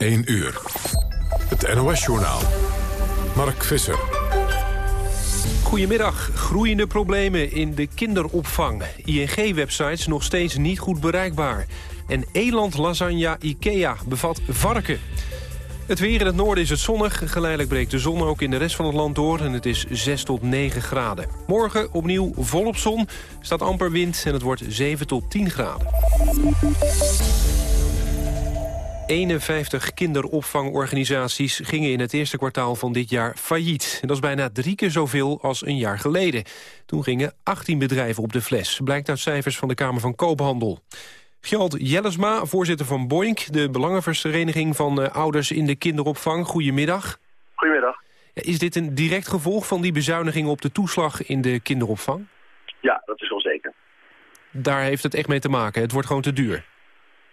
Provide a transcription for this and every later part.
1 uur. Het NOS-journaal. Mark Visser. Goedemiddag. Groeiende problemen in de kinderopvang. ING-websites nog steeds niet goed bereikbaar. En eland lasagne Ikea bevat varken. Het weer in het noorden is het zonnig. Geleidelijk breekt de zon ook in de rest van het land door... en het is 6 tot 9 graden. Morgen opnieuw volop zon, staat amper wind... en het wordt 7 tot 10 graden. 51 kinderopvangorganisaties gingen in het eerste kwartaal van dit jaar failliet. En dat is bijna drie keer zoveel als een jaar geleden. Toen gingen 18 bedrijven op de fles, blijkt uit cijfers van de Kamer van Koophandel. Gjald Jellesma, voorzitter van Boink, de belangenvereniging van uh, ouders in de kinderopvang. Goedemiddag. Goedemiddag. Is dit een direct gevolg van die bezuinigingen op de toeslag in de kinderopvang? Ja, dat is wel zeker. Daar heeft het echt mee te maken, het wordt gewoon te duur.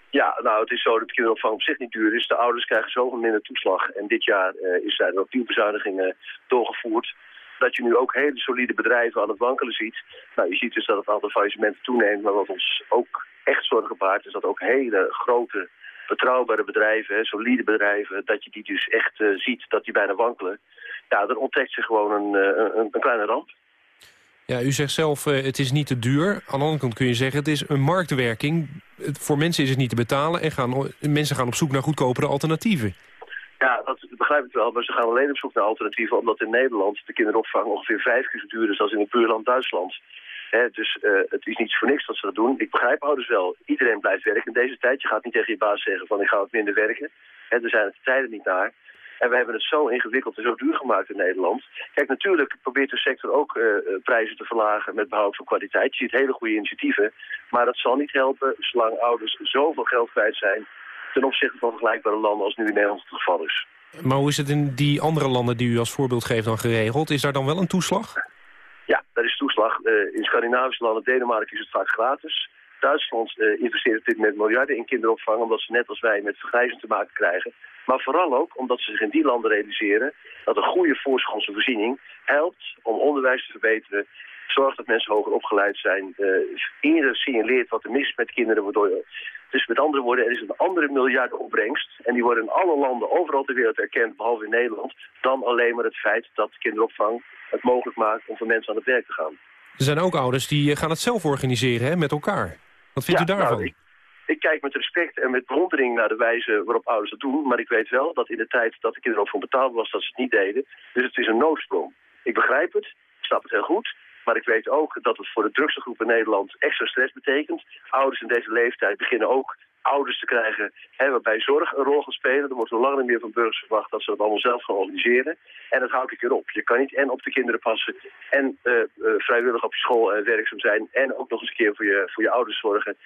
Ja, nou het is zo dat de kinderopvang op zich niet duur is. De ouders krijgen zoveel minder toeslag. En dit jaar uh, is er opnieuw bezuinigingen doorgevoerd. Dat je nu ook hele solide bedrijven aan het wankelen ziet. Nou, je ziet dus dat het aantal faillissementen toeneemt. Maar wat ons ook echt zorgen baart is dat ook hele grote betrouwbare bedrijven, solide bedrijven, dat je die dus echt uh, ziet dat die bijna wankelen. Ja, dan ontdekt zich gewoon een, uh, een, een kleine ramp. Ja, u zegt zelf, uh, het is niet te duur. Aan de andere kant kun je zeggen, het is een marktwerking. Voor mensen is het niet te betalen en gaan, mensen gaan op zoek naar goedkopere alternatieven. Ja, dat begrijp ik wel, maar ze gaan alleen op zoek naar alternatieven... omdat in Nederland de kinderopvang ongeveer vijf keer zo duur is als in het buurland Duitsland. Dus uh, het is niet voor niks dat ze dat doen. Ik begrijp ouders wel. Iedereen blijft werken in deze tijd. Je gaat niet tegen je baas zeggen van ik ga wat minder werken. He, er zijn het tijden niet naar. En we hebben het zo ingewikkeld en zo duur gemaakt in Nederland. Kijk, natuurlijk probeert de sector ook uh, prijzen te verlagen met behoud van kwaliteit. Je ziet hele goede initiatieven. Maar dat zal niet helpen zolang ouders zoveel geld kwijt zijn... ten opzichte van vergelijkbare landen als nu in Nederland het geval is. Maar hoe is het in die andere landen die u als voorbeeld geeft dan geregeld? Is daar dan wel een toeslag? Ja, daar is toeslag. Uh, in Scandinavische landen, Denemarken is het vaak gratis. Duitsland uh, investeert op dit moment miljarden in kinderopvang... omdat ze net als wij met vergrijzing te maken krijgen. Maar vooral ook omdat ze zich in die landen realiseren... dat een goede voorschotse voorziening helpt om onderwijs te verbeteren... zorgt dat mensen hoger opgeleid zijn... Uh, eerder signaleert wat er mis is met kinderen... waardoor dus met andere woorden, er is een andere miljardenopbrengst. En die worden in alle landen overal ter wereld erkend, behalve in Nederland. Dan alleen maar het feit dat kinderopvang het mogelijk maakt om voor mensen aan het werk te gaan. Er zijn ook ouders die gaan het zelf organiseren hè, met elkaar. Wat vindt ja, u daarvan? Nou, ik, ik, kijk met respect en met bewondering naar de wijze waarop ouders dat doen. Maar ik weet wel dat in de tijd dat de kinderopvang betaalbaar was, dat ze het niet deden. Dus het is een noodsprong. Ik begrijp het, ik snap het heel goed. Maar ik weet ook dat het voor de drukste groep in Nederland extra stress betekent. Ouders in deze leeftijd beginnen ook ouders te krijgen hè, waarbij zorg een rol gaat spelen. Er wordt al lang niet meer van burgers verwacht dat ze dat allemaal zelf gaan organiseren. En dat houdt ik erop. Je kan niet en op de kinderen passen en uh, uh, vrijwillig op je school uh, werkzaam zijn en ook nog eens een keer voor je, voor je ouders zorgen.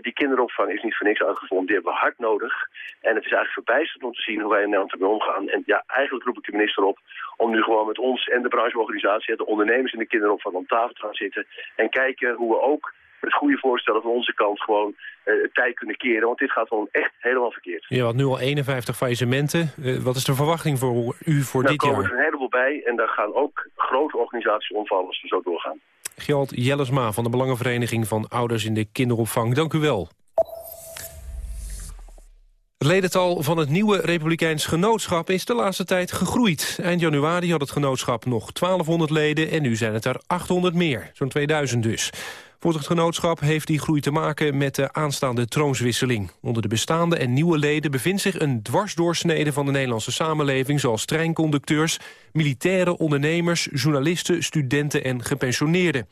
die kinderopvang is niet voor niks uitgevonden. Die hebben we hard nodig. En het is eigenlijk verbijsterend om te zien hoe wij in Nederland ermee omgaan. En ja, eigenlijk roep ik de minister op om nu gewoon met ons en de brancheorganisatie, de ondernemers in de kinderopvang om tafel te gaan zitten en kijken hoe we ook met goede voorstellen van onze kant gewoon uh, tijd kunnen keren. Want dit gaat gewoon echt helemaal verkeerd. Je had nu al 51 faillissementen. Uh, wat is de verwachting voor u voor dit jaar? Daar komen er een heleboel bij en daar gaan ook grote organisaties omvallen als we zo doorgaan. Gjald Jellesma van de Belangenvereniging van Ouders in de Kinderopvang. Dank u wel. Het ledental van het nieuwe Republikeins Genootschap is de laatste tijd gegroeid. Eind januari had het genootschap nog 1200 leden en nu zijn het er 800 meer. Zo'n 2000 dus. Voor het genootschap heeft die groei te maken met de aanstaande troonswisseling. Onder de bestaande en nieuwe leden bevindt zich een dwarsdoorsnede van de Nederlandse samenleving... zoals treinconducteurs, militaire ondernemers, journalisten, studenten en gepensioneerden.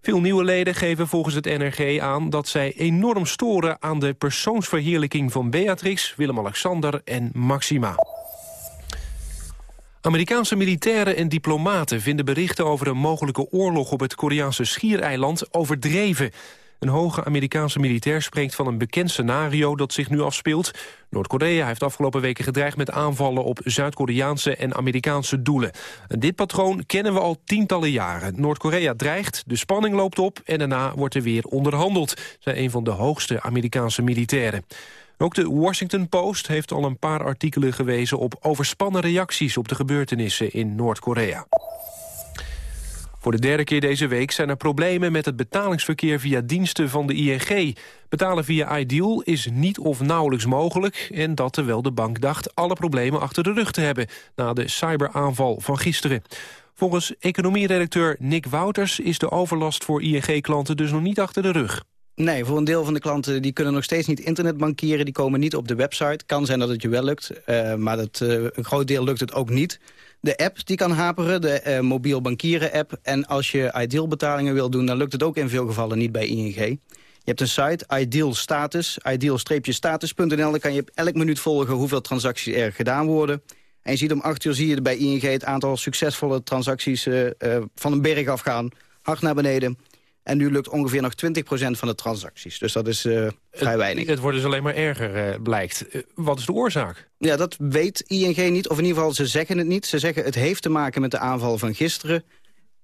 Veel nieuwe leden geven volgens het NRG aan dat zij enorm storen aan de persoonsverheerlijking van Beatrix, Willem-Alexander en Maxima. Amerikaanse militairen en diplomaten vinden berichten over een mogelijke oorlog op het Koreaanse schiereiland overdreven. Een hoge Amerikaanse militair spreekt van een bekend scenario dat zich nu afspeelt. Noord-Korea heeft afgelopen weken gedreigd met aanvallen op Zuid-Koreaanse en Amerikaanse doelen. Dit patroon kennen we al tientallen jaren. Noord-Korea dreigt, de spanning loopt op en daarna wordt er weer onderhandeld, zei een van de hoogste Amerikaanse militairen. Ook de Washington Post heeft al een paar artikelen gewezen op overspannen reacties op de gebeurtenissen in Noord-Korea. Voor de derde keer deze week zijn er problemen met het betalingsverkeer via diensten van de ING. Betalen via Ideal is niet of nauwelijks mogelijk... en dat terwijl de bank dacht alle problemen achter de rug te hebben... na de cyberaanval van gisteren. Volgens economieredacteur Nick Wouters is de overlast voor ING-klanten dus nog niet achter de rug. Nee, voor een deel van de klanten die kunnen nog steeds niet internetbankieren. Die komen niet op de website. Kan zijn dat het je wel lukt, uh, maar dat, uh, een groot deel lukt het ook niet. De app die kan haperen, de uh, mobiel bankieren app. En als je Ideal betalingen wil doen, dan lukt het ook in veel gevallen niet bij ING. Je hebt een site, Ideal Status, ideal-status.nl. Daar kan je elk minuut volgen hoeveel transacties er gedaan worden. En je ziet om acht uur zie je bij ING het aantal succesvolle transacties van een berg afgaan. Hard naar beneden. En nu lukt ongeveer nog 20% van de transacties. Dus dat is uh, vrij weinig. Het, wordt dus alleen maar erger, uh, blijkt. Uh, wat is de oorzaak? Ja, dat weet ING niet. Of in ieder geval, ze zeggen het niet. Ze zeggen het heeft te maken met de aanval van gisteren.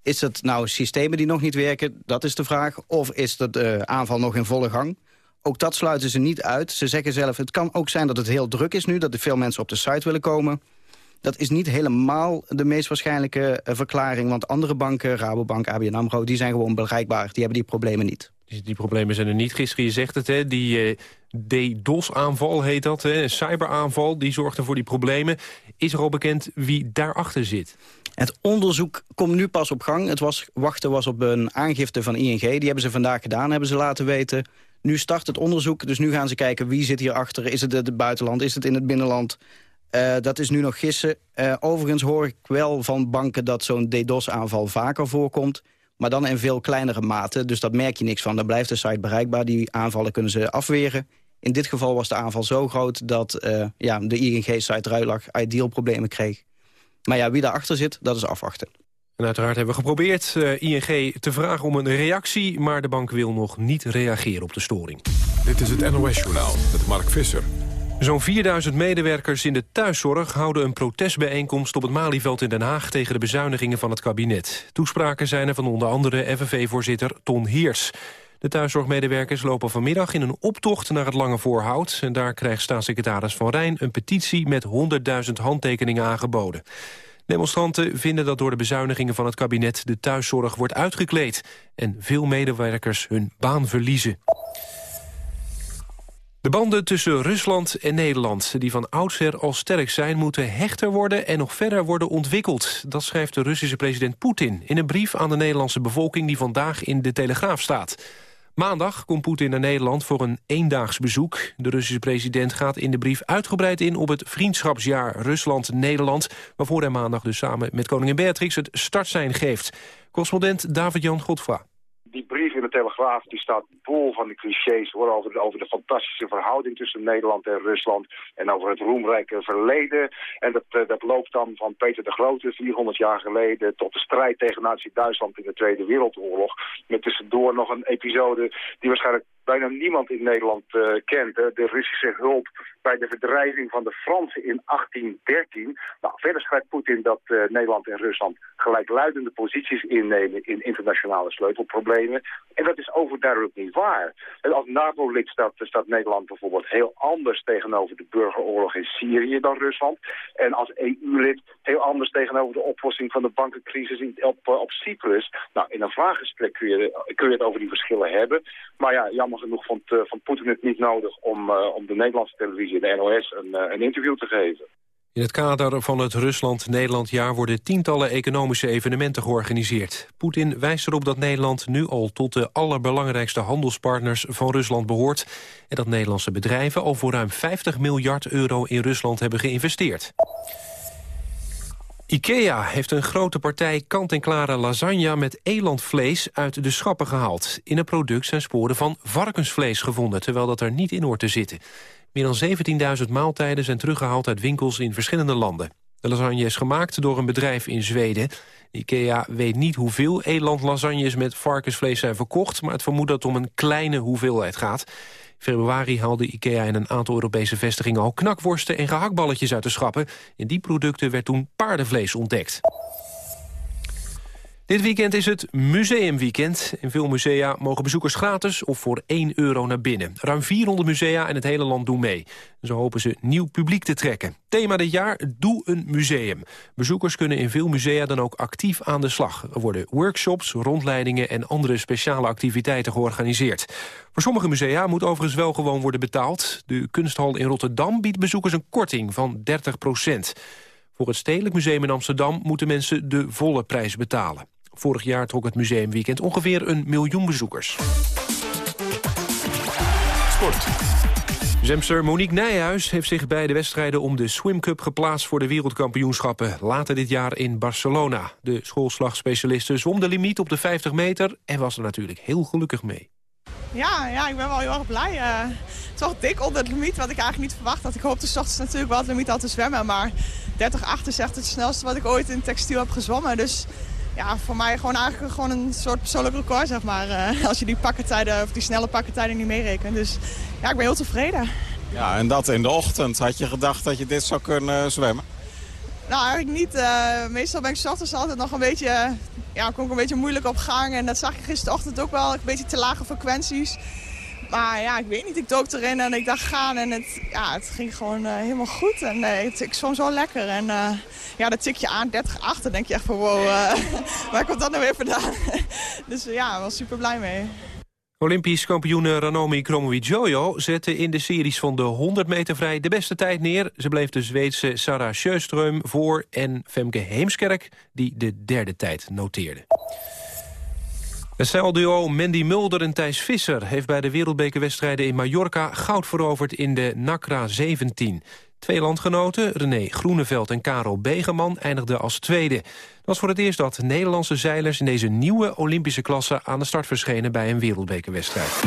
Is het nou systemen die nog niet werken? Dat is de vraag. Of is de aanval nog in volle gang? Ook dat sluiten ze niet uit. Ze zeggen zelf, het kan ook zijn dat het heel druk is nu... dat er veel mensen op de site willen komen... Dat is niet helemaal de meest waarschijnlijke eh, verklaring. Want andere banken, Rabobank, ABN AMRO, die zijn gewoon bereikbaar. Die hebben die problemen niet. Die, die problemen zijn er niet. Gisteren, je zegt het, hè, die uh, DDoS-aanval heet dat. Hè, een cyberaanval, die zorgde voor die problemen. Is er al bekend wie daarachter zit? Het onderzoek komt nu pas op gang. Het was, wachten was op een aangifte van ING. Die hebben ze vandaag gedaan, hebben ze laten weten. Nu start het onderzoek, dus nu gaan ze kijken wie zit hierachter. Is het het buitenland, is het in het binnenland? Uh, dat is nu nog gissen. Uh, overigens hoor ik wel van banken dat zo'n DDoS-aanval vaker voorkomt. Maar dan in veel kleinere mate, dus dat merk je niks van. Dan blijft de site bereikbaar, die aanvallen kunnen ze afweren. In dit geval was de aanval zo groot dat uh, ja, de ING-site Ruilag ideal problemen kreeg. Maar ja, wie daarachter zit, dat is afwachten. En uiteraard hebben we geprobeerd uh, ING te vragen om een reactie... maar de bank wil nog niet reageren op de storing. Dit is het NOS-journaal met Mark Visser. Zo'n 4000 medewerkers in de thuiszorg houden een protestbijeenkomst op het Malieveld in Den Haag tegen de bezuinigingen van het kabinet. Toespraken zijn er van onder andere FNV-voorzitter Ton Heers. De thuiszorgmedewerkers lopen vanmiddag in een optocht naar het Lange Voorhout. En daar krijgt staatssecretaris Van Rijn een petitie met 100.000 handtekeningen aangeboden. Demonstranten vinden dat door de bezuinigingen van het kabinet de thuiszorg wordt uitgekleed. En veel medewerkers hun baan verliezen. De banden tussen Rusland en Nederland, die van oudsher al sterk zijn... moeten hechter worden en nog verder worden ontwikkeld. Dat schrijft de Russische president Poetin in een brief aan de Nederlandse bevolking... die vandaag in de Telegraaf staat. Maandag komt Poetin naar Nederland voor een eendaags bezoek. De Russische president gaat in de brief uitgebreid in op het vriendschapsjaar Rusland-Nederland... waarvoor hij maandag dus samen met koningin Beatrix het startsein geeft. Correspondent David-Jan Godfra die brief de Telegraaf die staat bol van de clichés hoor, over, de, over de fantastische verhouding tussen Nederland en Rusland en over het roemrijke verleden. En dat, uh, dat loopt dan van Peter de Grote 400 jaar geleden tot de strijd tegen Nazi-Duitsland in de Tweede Wereldoorlog. Met tussendoor nog een episode die waarschijnlijk bijna niemand in Nederland uh, kent. De Russische hulp bij de verdrijving van de Fransen in 1813. Nou, verder schrijft Poetin dat uh, Nederland en Rusland gelijkluidende posities innemen in internationale sleutelproblemen. En dat is overduidelijk niet waar. En als NAVO-lid staat, Nederland bijvoorbeeld heel anders tegenover de burgeroorlog in Syrië dan Rusland. En als EU-lid heel anders tegenover de oplossing van de bankencrisis op Cyprus. Nou, in een vraaggesprek kun je, kun je het over die verschillen hebben. Maar ja, jammer genoeg vond, uh, vond Poetin het niet nodig om, uh, om de Nederlandse televisie, de NOS, een, uh, een interview te geven. In het kader van het Rusland-Nederland-jaar worden tientallen economische evenementen georganiseerd. Poetin wijst erop dat Nederland nu al tot de allerbelangrijkste handelspartners van Rusland behoort... en dat Nederlandse bedrijven al voor ruim 50 miljard euro in Rusland hebben geïnvesteerd. IKEA heeft een grote partij kant-en-klare lasagne met elandvlees uit de schappen gehaald. In het product zijn sporen van varkensvlees gevonden, terwijl dat er niet in hoort te zitten. Meer dan 17.000 maaltijden zijn teruggehaald uit winkels in verschillende landen. De lasagne is gemaakt door een bedrijf in Zweden. IKEA weet niet hoeveel elandlasagnes met varkensvlees zijn verkocht... maar het vermoedt dat het om een kleine hoeveelheid gaat februari haalde IKEA in een aantal Europese vestigingen al knakworsten en gehaktballetjes uit de schappen. In die producten werd toen paardenvlees ontdekt. Dit weekend is het museumweekend. In veel musea mogen bezoekers gratis of voor 1 euro naar binnen. Ruim 400 musea in het hele land doen mee. Zo hopen ze nieuw publiek te trekken. Thema dit jaar, Doe een museum. Bezoekers kunnen in veel musea dan ook actief aan de slag. Er worden workshops, rondleidingen en andere speciale activiteiten georganiseerd. Voor sommige musea moet overigens wel gewoon worden betaald. De kunsthal in Rotterdam biedt bezoekers een korting van 30 procent. Voor het Stedelijk Museum in Amsterdam moeten mensen de volle prijs betalen. Vorig jaar trok het museumweekend ongeveer een miljoen bezoekers. Sport. Zemster Monique Nijhuis heeft zich bij de wedstrijden om de Swim Cup geplaatst voor de wereldkampioenschappen later dit jaar in Barcelona. De schoolslagspecialiste zwom de limiet op de 50 meter en was er natuurlijk heel gelukkig mee. Ja, ja ik ben wel heel erg blij. Uh, het wel dik onder het limiet, wat ik eigenlijk niet verwacht had. Ik hoopte s ochtends natuurlijk wel het limiet al te zwemmen, maar 30,8 is echt het snelste wat ik ooit in textiel heb gezwommen. Dus ja, voor mij gewoon eigenlijk gewoon een soort persoonlijk record, zeg maar. Uh, als je die pakkentijden, of die snelle pakkentijden niet meerekent. Dus ja, ik ben heel tevreden. Ja, en dat in de ochtend. Had je gedacht dat je dit zou kunnen zwemmen? Nou, eigenlijk niet. Uh, meestal ben ik ochtends altijd nog een beetje, ja, kom ik een beetje moeilijk op gang. En dat zag ik gisterochtend ook wel, een beetje te lage frequenties. Maar ja, ik weet niet, ik dook erin en ik dacht gaan en het, ja, het ging gewoon uh, helemaal goed. En uh, het, ik zwom zo lekker. En uh, ja, dat tik je aan 30 achter, denk je echt van wow, waar komt dat nou weer vandaan? dus ja, ik was super blij mee. Olympisch kampioene Ranomi Kromowidjojo zette in de series van de 100 meter vrij de beste tijd neer. Ze bleef de Zweedse Sarah Sjöström voor en Femke Heemskerk die de derde tijd noteerde. Het zeilduo Mandy Mulder en Thijs Visser heeft bij de wereldbekerwedstrijden in Mallorca goud veroverd in de NACRA 17. Twee landgenoten, René Groeneveld en Karel Begeman, eindigden als tweede. Dat was voor het eerst dat Nederlandse zeilers in deze nieuwe Olympische klasse aan de start verschenen bij een wereldbekerwedstrijd.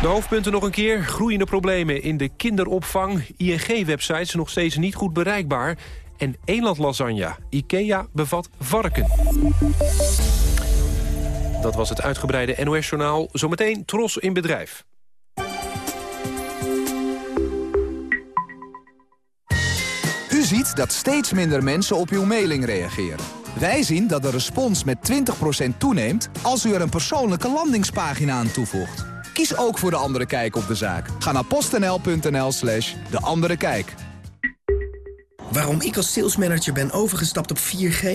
De hoofdpunten nog een keer. Groeiende problemen in de kinderopvang. ING-websites nog steeds niet goed bereikbaar. En lasagne. IKEA bevat varken. Dat was het uitgebreide NOS-journaal. Zometeen Tros in bedrijf. U ziet dat steeds minder mensen op uw mailing reageren. Wij zien dat de respons met 20% toeneemt als u er een persoonlijke landingspagina aan toevoegt. Kies ook voor De Andere Kijk op de zaak. Ga naar postnl.nl slash De Andere Kijk. Waarom ik als salesmanager ben overgestapt op 4G?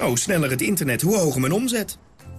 Oh, sneller het internet, hoe hoger mijn omzet.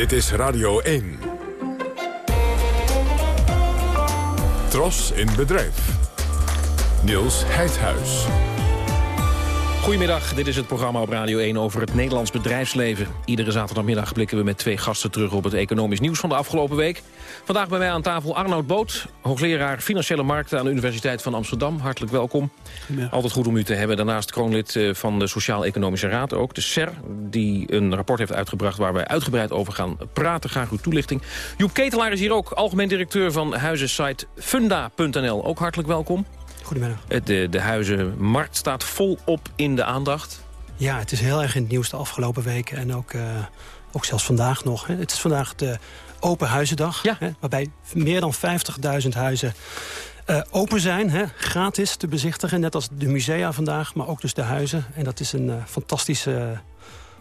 Dit is Radio 1. Tros in bedrijf. Niels Heidhuis. Goedemiddag, dit is het programma op Radio 1 over het Nederlands bedrijfsleven. Iedere zaterdagmiddag blikken we met twee gasten terug op het economisch nieuws van de afgelopen week. Vandaag bij mij aan tafel Arnoud Boot, hoogleraar Financiële Markten aan de Universiteit van Amsterdam. Hartelijk welkom. Altijd goed om u te hebben. Daarnaast kroonlid eh, van de Sociaal-Economische Raad, ook de SER, die een rapport heeft uitgebracht waar wij uitgebreid over gaan praten. Graag uw toelichting. Joep Ketelaar is hier ook, algemeen directeur van huizensite funda.nl. Ook hartelijk welkom. Goedemiddag. De, de huizenmarkt staat volop in de aandacht. Ja, het is heel erg in het nieuws de afgelopen weken. En ook, uh, ook zelfs vandaag nog. Hè. Het is vandaag de Open Huizendag. Ja. Hè, waarbij meer dan 50.000 huizen uh, open zijn. Hè, gratis te bezichtigen. Net als de musea vandaag, maar ook dus de huizen. En dat is een uh, fantastische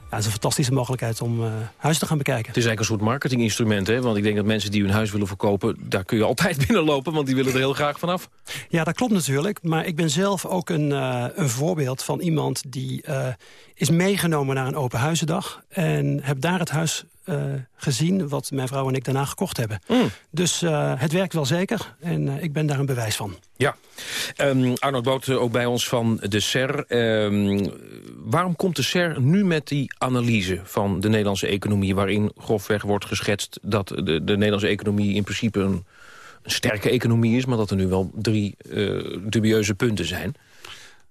ja, het is een fantastische mogelijkheid om uh, huizen te gaan bekijken. Het is eigenlijk een soort marketinginstrument, hè? Want ik denk dat mensen die hun huis willen verkopen... daar kun je altijd binnenlopen, want die willen er heel graag vanaf. Ja, dat klopt natuurlijk. Maar ik ben zelf ook een, uh, een voorbeeld van iemand die uh, is meegenomen naar een open huizendag... en heb daar het huis gezien wat mijn vrouw en ik daarna gekocht hebben. Mm. Dus uh, het werkt wel zeker en uh, ik ben daar een bewijs van. Ja. Um, Arnold Boot ook bij ons van de SER. Um, waarom komt de SER nu met die analyse van de Nederlandse economie... waarin grofweg wordt geschetst dat de, de Nederlandse economie in principe een, een, sterke economie is... maar dat er nu wel drie dubieuze punten zijn...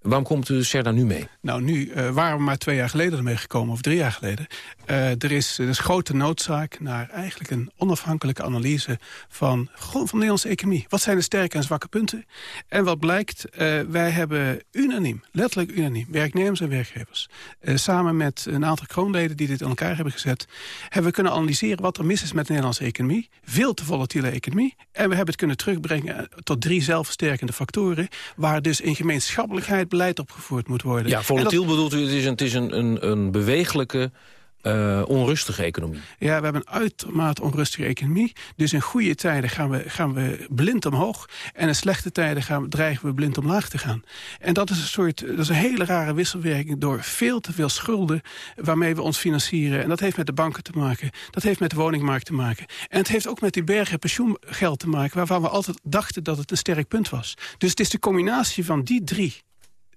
Waarom komt SER daar nu mee? Nou, nu uh, waren we maar twee jaar geleden ermee gekomen, of drie jaar geleden. Uh, er, is, er grote noodzaak naar eigenlijk een onafhankelijke analyse van, van de Nederlandse economie. Wat zijn de sterke en zwakke punten? En wat blijkt, uh, wij hebben unaniem, letterlijk unaniem, werknemers en werkgevers... samen met een aantal kroonleden die dit in elkaar hebben gezet... hebben we kunnen analyseren wat er mis is met de Nederlandse economie. Veel te volatiele economie. En we hebben het kunnen terugbrengen tot drie zelfversterkende factoren... waar dus in gemeenschappelijkheid beleid opgevoerd moet worden. Ja, volatiel dat... bedoelt u, het is een, het is een, een, een bewegelijke... Uh, onrustige economie. Ja, we hebben een uitermate onrustige economie. Dus in goede tijden gaan we, gaan we blind omhoog. En in slechte tijden gaan we, dreigen we blind omlaag te gaan. En dat is een soort, dat is een hele rare wisselwerking... door veel te veel schulden waarmee we ons financieren. En dat heeft met de banken te maken. Dat heeft met de woningmarkt te maken. En het heeft ook met die bergen pensioengeld te maken... waarvan we altijd dachten dat het een sterk punt was. Dus het is de combinatie van die drie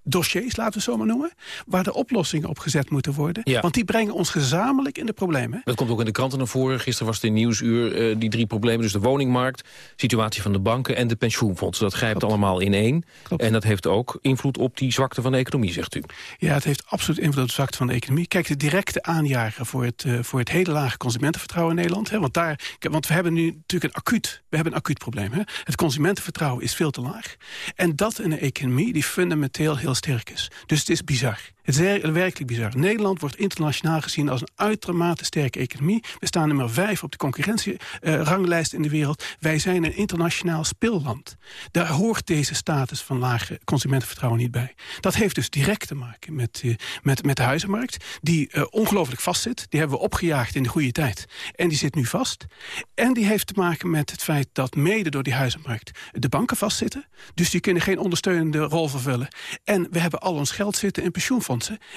dossiers, laten we het zo maar noemen... waar de oplossingen op gezet moeten worden. Ja. Want die brengen ons gezamenlijk in de problemen. Dat komt ook in de kranten naar voren. Gisteren was het in Nieuwsuur uh, die drie problemen. Dus de woningmarkt, situatie van de banken en de pensioenfondsen. Dat grijpt Klopt. allemaal in één. Klopt. En dat heeft ook invloed op die zwakte van de economie, zegt u. Ja, het heeft absoluut invloed op de zwakte van de economie. Kijk, de directe aanjager voor het, uh, voor het hele lage consumentenvertrouwen in Nederland. Hè, want, daar, want we hebben nu natuurlijk een acuut, we hebben een acuut probleem. Hè. Het consumentenvertrouwen is veel te laag. En dat in een economie die fundamenteel heel sterk is. Dus het is bizar. Het is werkelijk bizar. Nederland wordt internationaal gezien als een uitermate sterke economie. We staan nummer vijf op de concurrentieranglijst in de wereld. Wij zijn een internationaal speelland. Daar hoort deze status van lage consumentenvertrouwen niet bij. Dat heeft dus direct te maken met, uh, met, met de huizenmarkt... die uh, ongelooflijk vastzit. Die hebben we opgejaagd in de goede tijd. En die zit nu vast. En die heeft te maken met het feit dat mede door die huizenmarkt... de banken vastzitten. Dus die kunnen geen ondersteunende rol vervullen. En we hebben al ons geld zitten in pensioenfondsen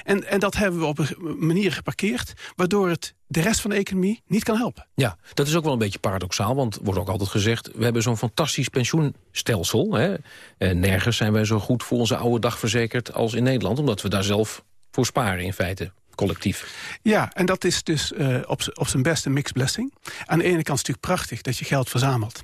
en, en dat hebben we op een manier geparkeerd... waardoor het de rest van de economie niet kan helpen. Ja, dat is ook wel een beetje paradoxaal, want wordt ook altijd gezegd... we hebben zo'n fantastisch pensioenstelsel. Hè? En nergens zijn wij zo goed voor onze oude dag verzekerd als in Nederland... omdat we daar zelf voor sparen in feite collectief. Ja, en dat is dus uh, op, op zijn beste mixed blessing. Aan de ene kant is het natuurlijk prachtig dat je geld verzamelt.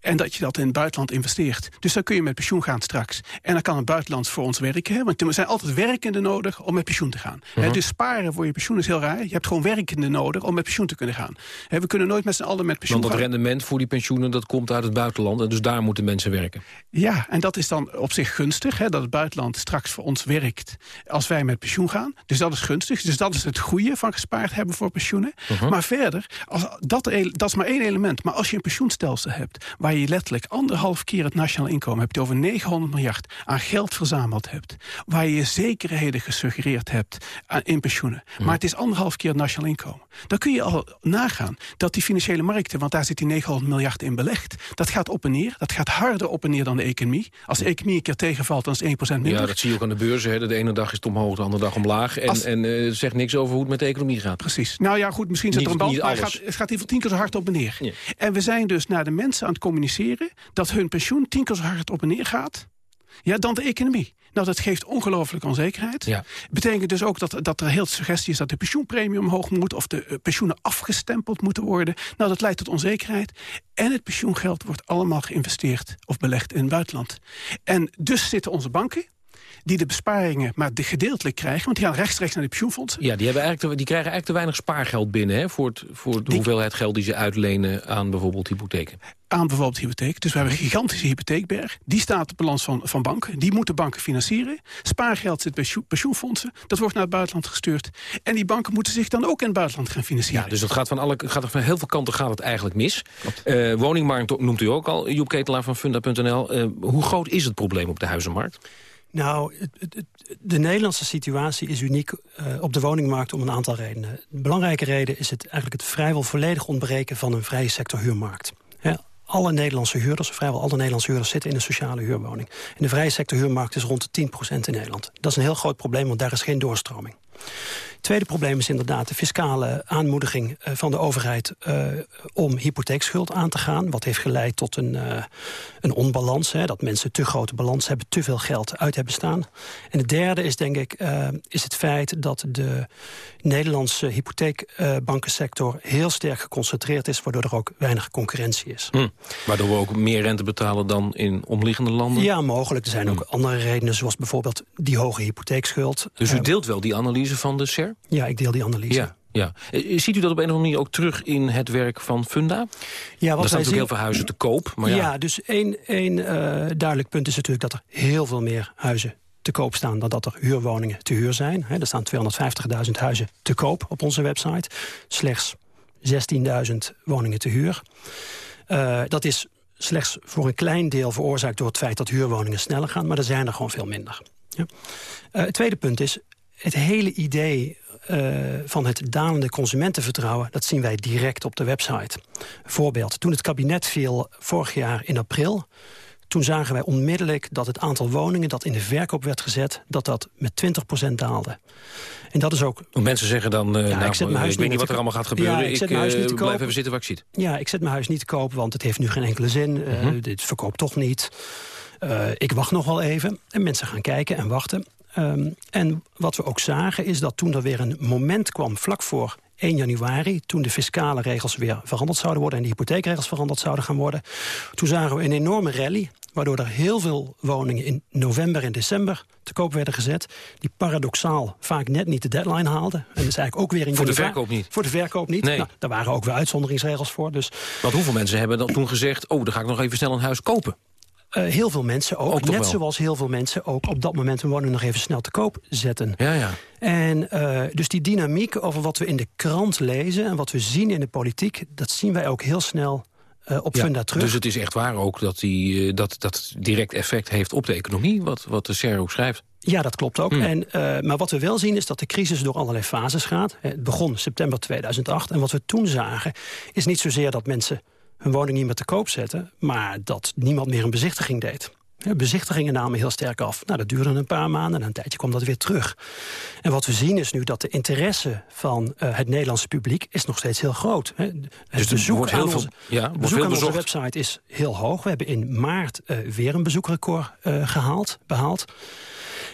En dat je dat in het buitenland investeert. Dus dan kun je met pensioen gaan straks. En dan kan het buitenland voor ons werken. Hè? Want er zijn altijd werkenden nodig om met pensioen te gaan. Uh -huh. Dus sparen voor je pensioen is heel raar. Je hebt gewoon werkenden nodig om met pensioen te kunnen gaan. We kunnen nooit met z'n allen met pensioen Want dat rendement voor die pensioenen dat komt uit het buitenland. En dus daar moeten mensen werken. Ja, en dat is dan op zich gunstig. Hè? Dat het buitenland straks voor ons werkt als wij met pensioen gaan. Dus dat is gunstig. Dus dat is het goede van gespaard hebben voor pensioenen. Uh -huh. Maar verder, als dat, dat is maar één element. Maar als je een pensioenstelsel hebt... waar je letterlijk anderhalf keer het nationaal inkomen hebt... over 900 miljard aan geld verzameld hebt... waar je zekerheden gesuggereerd hebt aan, in pensioenen... Uh -huh. maar het is anderhalf keer het nationaal inkomen... dan kun je al nagaan dat die financiële markten... want daar zit die 900 miljard in belegd... dat gaat op en neer, dat gaat harder op en neer dan de economie. Als de economie een keer tegenvalt, dan is 1% minder. Ja, dat zie je ook aan de beurzen. Hè. De ene dag is het omhoog, de andere dag omlaag. En, als... en uh, zegt niks over hoe het met de economie gaat. Precies. Nou ja, goed, misschien zit er een band, maar het gaat, het gaat ieder tien keer zo hard op en neer. Ja. En we zijn dus naar de mensen aan het communiceren... dat hun pensioen tien keer zo hard op en neer gaat... Ja, dan de economie. Nou, dat geeft ongelooflijke onzekerheid. Ja. Betekent dus ook dat, dat er heel suggestie is dat de pensioenpremie omhoog moet... of de uh, pensioenen afgestempeld moeten worden. Nou, dat leidt tot onzekerheid. En het pensioengeld wordt allemaal geïnvesteerd of belegd in het buitenland. En dus zitten onze banken die de besparingen maar de gedeeltelijk krijgen... want die gaan rechtstreeks naar de pensioenfondsen. Ja, die, hebben eigenlijk te, die krijgen eigenlijk te weinig spaargeld binnen... Hè, voor, het, voor de die, hoeveelheid geld die ze uitlenen aan bijvoorbeeld hypotheken. Aan bijvoorbeeld hypotheek. Dus we hebben een gigantische hypotheekberg. Die staat op balans van, van banken. Die moeten banken financieren. Spaargeld zit bij pensioenfondsen. Dat wordt naar het buitenland gestuurd. En die banken moeten zich dan ook in het buitenland gaan financieren. Ja, dus dat gaat van, alle, gaat van heel veel kanten gaat het eigenlijk mis. Uh, woningmarkt noemt u ook al, Joep Ketelaar van Funda.nl. Uh, hoe groot is het probleem op de huizenmarkt? Nou, de Nederlandse situatie is uniek uh, op de woningmarkt om een aantal redenen. De belangrijke reden is het eigenlijk het vrijwel volledig ontbreken van een vrije sector huurmarkt. alle Nederlandse huurders, vrijwel alle Nederlandse huurders zitten in een sociale huurwoning. En de vrije sector huurmarkt is rond de 10% in Nederland. Dat is een heel groot probleem, want daar is geen doorstroming tweede probleem is inderdaad de fiscale aanmoediging uh, van de overheid... Uh, om hypotheekschuld aan te gaan. Wat heeft geleid tot een, uh, een onbalans. Hè, dat mensen te grote balans hebben, te veel geld uit hebben staan. En het derde is denk ik is het feit dat de Nederlandse hypotheekbankensector... heel sterk geconcentreerd is, waardoor er ook weinig concurrentie is. Hm. Waardoor we ook meer rente betalen dan in omliggende landen? Ja, mogelijk. Er zijn ook hm. andere redenen, zoals bijvoorbeeld die hoge hypotheekschuld. Dus u deelt wel die analyse van de SER? Ja, ik deel die analyse. Ja. Ja. Eh, ziet u dat op een of andere manier ook terug in het werk van Funda? Ja, wat er staan natuurlijk zien... heel veel huizen te koop. Maar ja. ja dus één, één uh, duidelijk punt is natuurlijk dat er heel veel meer huizen te koop staan... dan dat er huurwoningen te huur zijn. er staan 250.000 huizen te koop op onze website. Slechts 16.000 woningen te huur. Uh, dat is slechts voor een klein deel veroorzaakt door het feit dat huurwoningen sneller gaan... maar er zijn er gewoon veel minder. Ja. Uh, het tweede punt is, het hele idee uh, van het dalende consumentenvertrouwen... dat zien wij direct op de website. Voorbeeld, toen het kabinet viel vorig jaar in april... toen zagen wij onmiddellijk dat het aantal woningen... dat in de verkoop werd gezet, dat dat met 20% daalde. En dat is ook... Mensen zeggen dan, uh, ja, nou, ik, zet mijn huis ik weet niet wat er allemaal gaat gebeuren. Ja, ik, zet mijn huis niet te blijf even zitten waar ik zit. Ja, ik zet mijn huis niet te kopen, want het heeft nu geen enkele zin. Uh, -hmm. Dit verkoopt toch niet. Uh, ik wacht nog wel even. En mensen gaan kijken en wachten. Um, en wat we ook zagen is dat toen er weer een moment kwam vlak voor 1 januari, toen de fiscale regels weer veranderd zouden worden... en de hypotheekregels veranderd zouden gaan worden... toen zagen we een enorme rally, waardoor er heel veel woningen... in november en december te koop werden gezet... die paradoxaal vaak net niet de deadline haalden. En dat is eigenlijk ook weer in Voor de verkoop niet? Voor de verkoop niet. Nee. Nou, daar waren ook weer uitzonderingsregels voor. Dus... Want hoeveel mensen hebben dan toen gezegd... oh, dan ga ik nog even snel een huis kopen? Uh, heel veel mensen ook. ook net zoals heel veel mensen ook op dat moment hun woning nog even snel te koop zetten. Ja, ja. En uh, dus die dynamiek over wat we in de krant lezen... en wat we zien in de politiek, dat zien wij ook heel snel uh, op ja, Funda terug. Dus het is echt waar ook dat die, dat, dat direct effect heeft op de economie... wat, wat de SER ook schrijft. Ja, dat klopt ook. Hmm. En, uh, maar wat we wel zien is dat de crisis door allerlei fases gaat. Het begon september 2008 en wat we toen zagen... is niet zozeer dat mensen hun woning niet meer te koop zetten... maar dat niemand meer een bezichtiging deed. Bezichtigingen namen heel sterk af. Nou, dat duurde een paar maanden en een tijdje kwam dat weer terug. En wat we zien is nu dat de interesse van uh, het Nederlandse publiek... is nog steeds heel groot. Het dus bezoek aan, onze, ja, bezoek aan onze website is heel hoog. We hebben in maart uh, weer een bezoekrecord uh, gehaald, behaald.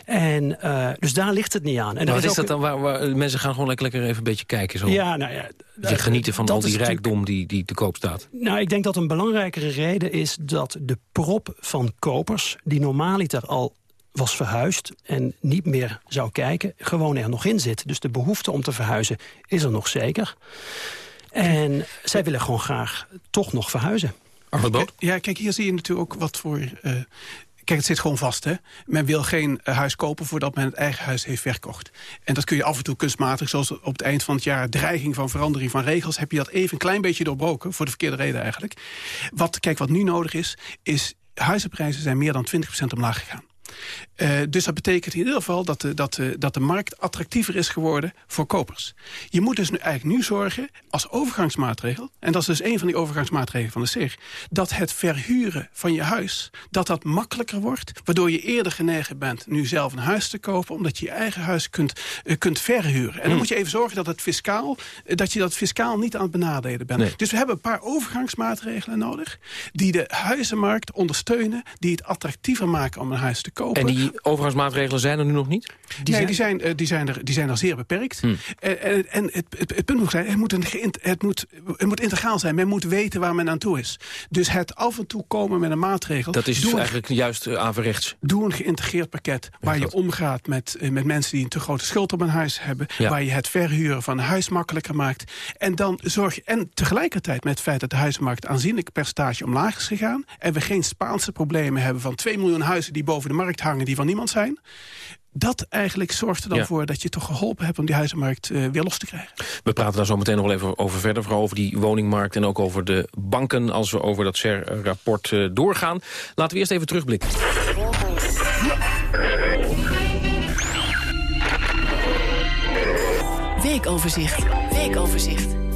En, uh, dus daar ligt het niet aan. En wat is, is dat dan? Waar, waar, mensen gaan gewoon lekker, lekker even een beetje kijken. Zo. Ja, nou ja. Je genieten van al die rijkdom die, die te koop staat. Nou, ik denk dat een belangrijkere reden is dat de prop van kopers... die normaaliter al was verhuisd en niet meer zou kijken... gewoon er nog in zit. Dus de behoefte om te verhuizen is er nog zeker. En zij willen gewoon graag toch nog verhuizen. Ja, kijk, hier zie je natuurlijk ook wat voor uh, Kijk, het zit gewoon vast. Hè? Men wil geen uh, huis kopen voordat men het eigen huis heeft verkocht. En dat kun je af en toe kunstmatig, zoals op het eind van het jaar... dreiging van verandering van regels, heb je dat even een klein beetje doorbroken. Voor de verkeerde reden eigenlijk. Wat, kijk, wat nu nodig is, is huizenprijzen zijn meer dan 20% omlaag gegaan. Uh, dus dat betekent in ieder geval dat de, dat, de, dat de markt attractiever is geworden voor kopers. Je moet dus nu eigenlijk nu zorgen als overgangsmaatregel... en dat is dus een van die overgangsmaatregelen van de SIG... dat het verhuren van je huis, dat dat makkelijker wordt... waardoor je eerder genegen bent nu zelf een huis te kopen... omdat je je eigen huis kunt, uh, kunt verhuren. En dan hmm. moet je even zorgen dat, het fiscaal, uh, dat je dat fiscaal niet aan het benadelen bent. Nee. Dus we hebben een paar overgangsmaatregelen nodig... die de huizenmarkt ondersteunen, die het attractiever maken om een huis te kopen. En die overgangsmaatregelen zijn er nu nog niet? Die nee, zijn... Die, zijn, uh, die, zijn er, die zijn er zeer beperkt. Hmm. Uh, en het, het, het, punt moet zijn, het moet, een het, moet, het moet integraal zijn. Men moet weten waar men aan toe is. Dus het af en toe komen met een maatregel... Dat is eigenlijk juist uh, averechts. Doe een geïntegreerd pakket waar je omgaat met, met mensen die een te grote schuld op een huis hebben. Ja. Waar je het verhuren van een huis makkelijker maakt. En dan zorg en tegelijkertijd met het feit dat de huizenmarkt aanzienlijk percentage omlaag is gegaan. En we geen Spaanse problemen hebben van 2 miljoen huizen die boven de markt hangen die van niemand zijn dat eigenlijk zorgt er dan voor dat je toch geholpen hebt... om die huizenmarkt eh, weer los te krijgen. We praten daar zo meteen nog wel even over verder. Vooral over die woningmarkt en ook over de banken... als we over dat CER-rapport eh, doorgaan. Laten we eerst even terugblikken. Weekoverzicht. Weekoverzicht.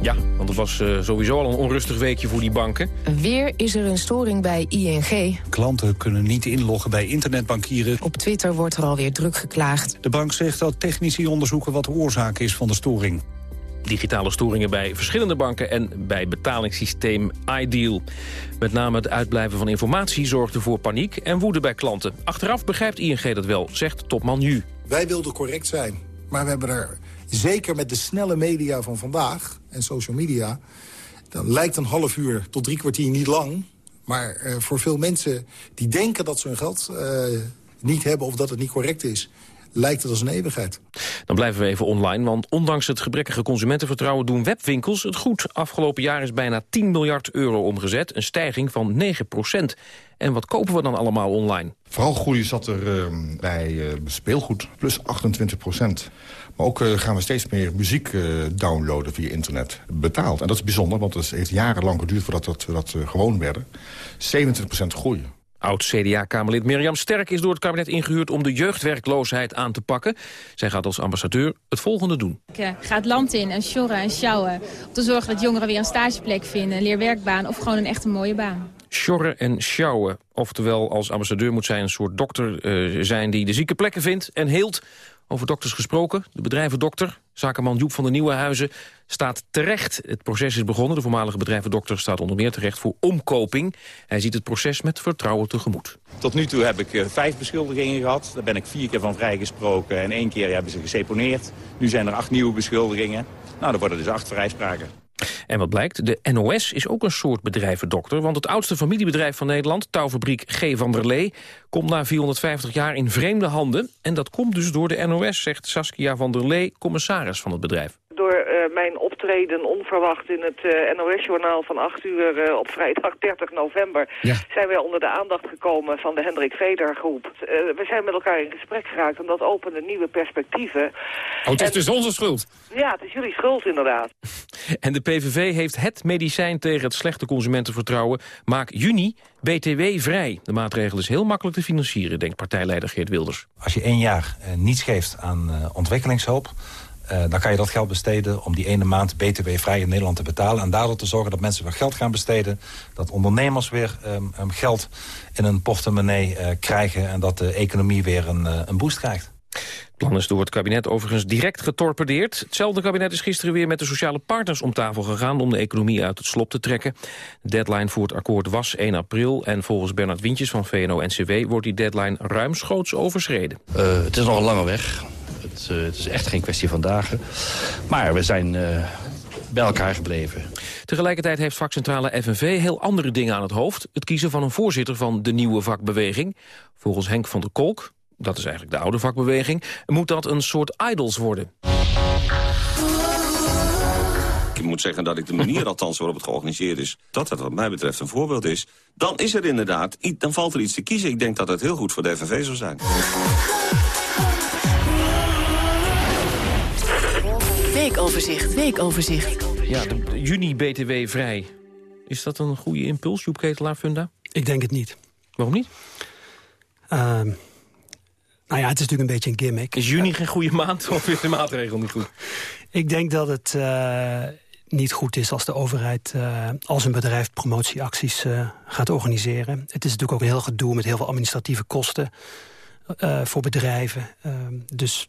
Ja, want het was uh, sowieso al een onrustig weekje voor die banken. Weer is er een storing bij ING. Klanten kunnen niet inloggen bij internetbankieren. Op Twitter wordt er alweer druk geklaagd. De bank zegt dat technici onderzoeken wat de oorzaak is van de storing. Digitale storingen bij verschillende banken en bij betalingssysteem iDeal. Met name het uitblijven van informatie zorgde voor paniek en woede bij klanten. Achteraf begrijpt ING dat wel, zegt topman Ju. Wij wilden correct zijn, maar we hebben er zeker met de snelle media van vandaag en social media... dan lijkt een half uur tot drie kwartier niet lang... maar uh, voor veel mensen die denken dat ze hun geld uh, niet hebben... of dat het niet correct is, lijkt het als een eeuwigheid. Dan blijven we even online, want ondanks het gebrekkige consumentenvertrouwen... doen webwinkels het goed. Afgelopen jaar is bijna 10 miljard euro omgezet, een stijging van 9 procent. En wat kopen we dan allemaal online? Vooral groei zat er uh, bij uh, speelgoed, plus 28 procent. Maar ook uh, gaan we steeds meer muziek uh, downloaden via internet. Betaald. En dat is bijzonder, want het heeft jarenlang geduurd voordat dat, we dat uh, gewoon werden. 27% groei. Oud-CDA-Kamerlid Mirjam Sterk is door het kabinet ingehuurd... om de jeugdwerkloosheid aan te pakken. Zij gaat als ambassadeur het volgende doen. Ik ga het land in en sjorren en sjouwen... om te zorgen dat jongeren weer een stageplek vinden... een leerwerkbaan of gewoon een echt een mooie baan. Sjorren en sjouwen. Oftewel, als ambassadeur moet zij een soort dokter uh, zijn... die de zieke plekken vindt en heelt over dokters gesproken. De bedrijvendokter, zakenman Joep van der Nieuwenhuizen, staat terecht. Het proces is begonnen. De voormalige bedrijvendokter staat onder meer terecht voor omkoping. Hij ziet het proces met vertrouwen tegemoet. Tot nu toe heb ik uh, vijf beschuldigingen gehad. Daar ben ik vier keer van vrijgesproken en één keer hebben ze geseponeerd. Nu zijn er acht nieuwe beschuldigingen. Nou, er worden dus acht vrijspraken. En wat blijkt, de NOS is ook een soort bedrijvendokter... want het oudste familiebedrijf van Nederland, touwfabriek G. van der Lee... komt na 450 jaar in vreemde handen. En dat komt dus door de NOS, zegt Saskia van der Lee... commissaris van het bedrijf optreden onverwacht in het uh, NOS-journaal van 8 uur uh, op vrijdag 30 november... Ja. zijn wij onder de aandacht gekomen van de Hendrik Veder groep. we zijn met elkaar in gesprek geraakt en dat opende nieuwe perspectieven. Oh, het is en, dus onze schuld? Ja, het is jullie schuld inderdaad. en de PVV heeft het medicijn tegen het slechte consumentenvertrouwen. Maak juni BTW vrij. De maatregel is heel makkelijk te financieren, denkt partijleider Geert Wilders. Als je één jaar niets geeft aan ontwikkelingshulp uh, dan kan je dat geld besteden om die ene maand btw-vrij in Nederland te betalen. En daardoor te zorgen dat mensen weer geld gaan besteden. Dat ondernemers weer um, um, geld in een portemonnee uh, krijgen. En dat de economie weer een, uh, een boost krijgt. Het plan is door het kabinet overigens direct getorpedeerd. Hetzelfde kabinet is gisteren weer met de sociale partners om tafel gegaan... om de economie uit het slop te trekken. De deadline voor het akkoord was 1 april... en volgens Bernard Wintjes van VNO-NCW wordt die deadline ruimschoots overschreden. Uh, het is nog een lange weg. Het, uh, het, is echt geen kwestie van dagen. Maar we zijn uh, bij elkaar gebleven. Tegelijkertijd heeft vakcentrale FNV heel andere dingen aan het hoofd. Het kiezen van een voorzitter van de nieuwe vakbeweging. Volgens Henk van der Kolk, dat is eigenlijk de oude vakbeweging... moet dat een soort idols worden. Ik moet zeggen dat ik de manier althans waarop het georganiseerd is... dat dat wat mij betreft een voorbeeld is. Dan is er inderdaad, dan valt er iets te kiezen. Ik denk dat het heel goed voor de FNV zou zijn. Weekoverzicht, weekoverzicht. Ja, de juni BTW vrij. Is dat een goede impuls, Joep Ketelaar Funda? Ik denk het niet. Waarom niet? Uh, nou ja, het is natuurlijk een beetje een gimmick. Is juni geen goede maand of is de maatregel niet goed? Ik denk dat het uh, niet goed is als de overheid uh, als een bedrijf promotieacties uh, gaat organiseren. Het is natuurlijk ook een heel gedoe met heel veel administratieve kosten voor bedrijven. Ehm, dus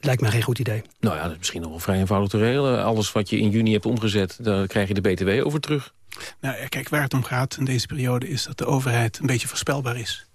lijkt me geen goed idee. Nou ja, dat is misschien nog wel vrij eenvoudig te regelen. Alles wat je in juni hebt omgezet, daar krijg je de BTW over terug. Nou, kijk, waar het om gaat in deze periode is dat de overheid een beetje voorspelbaar is.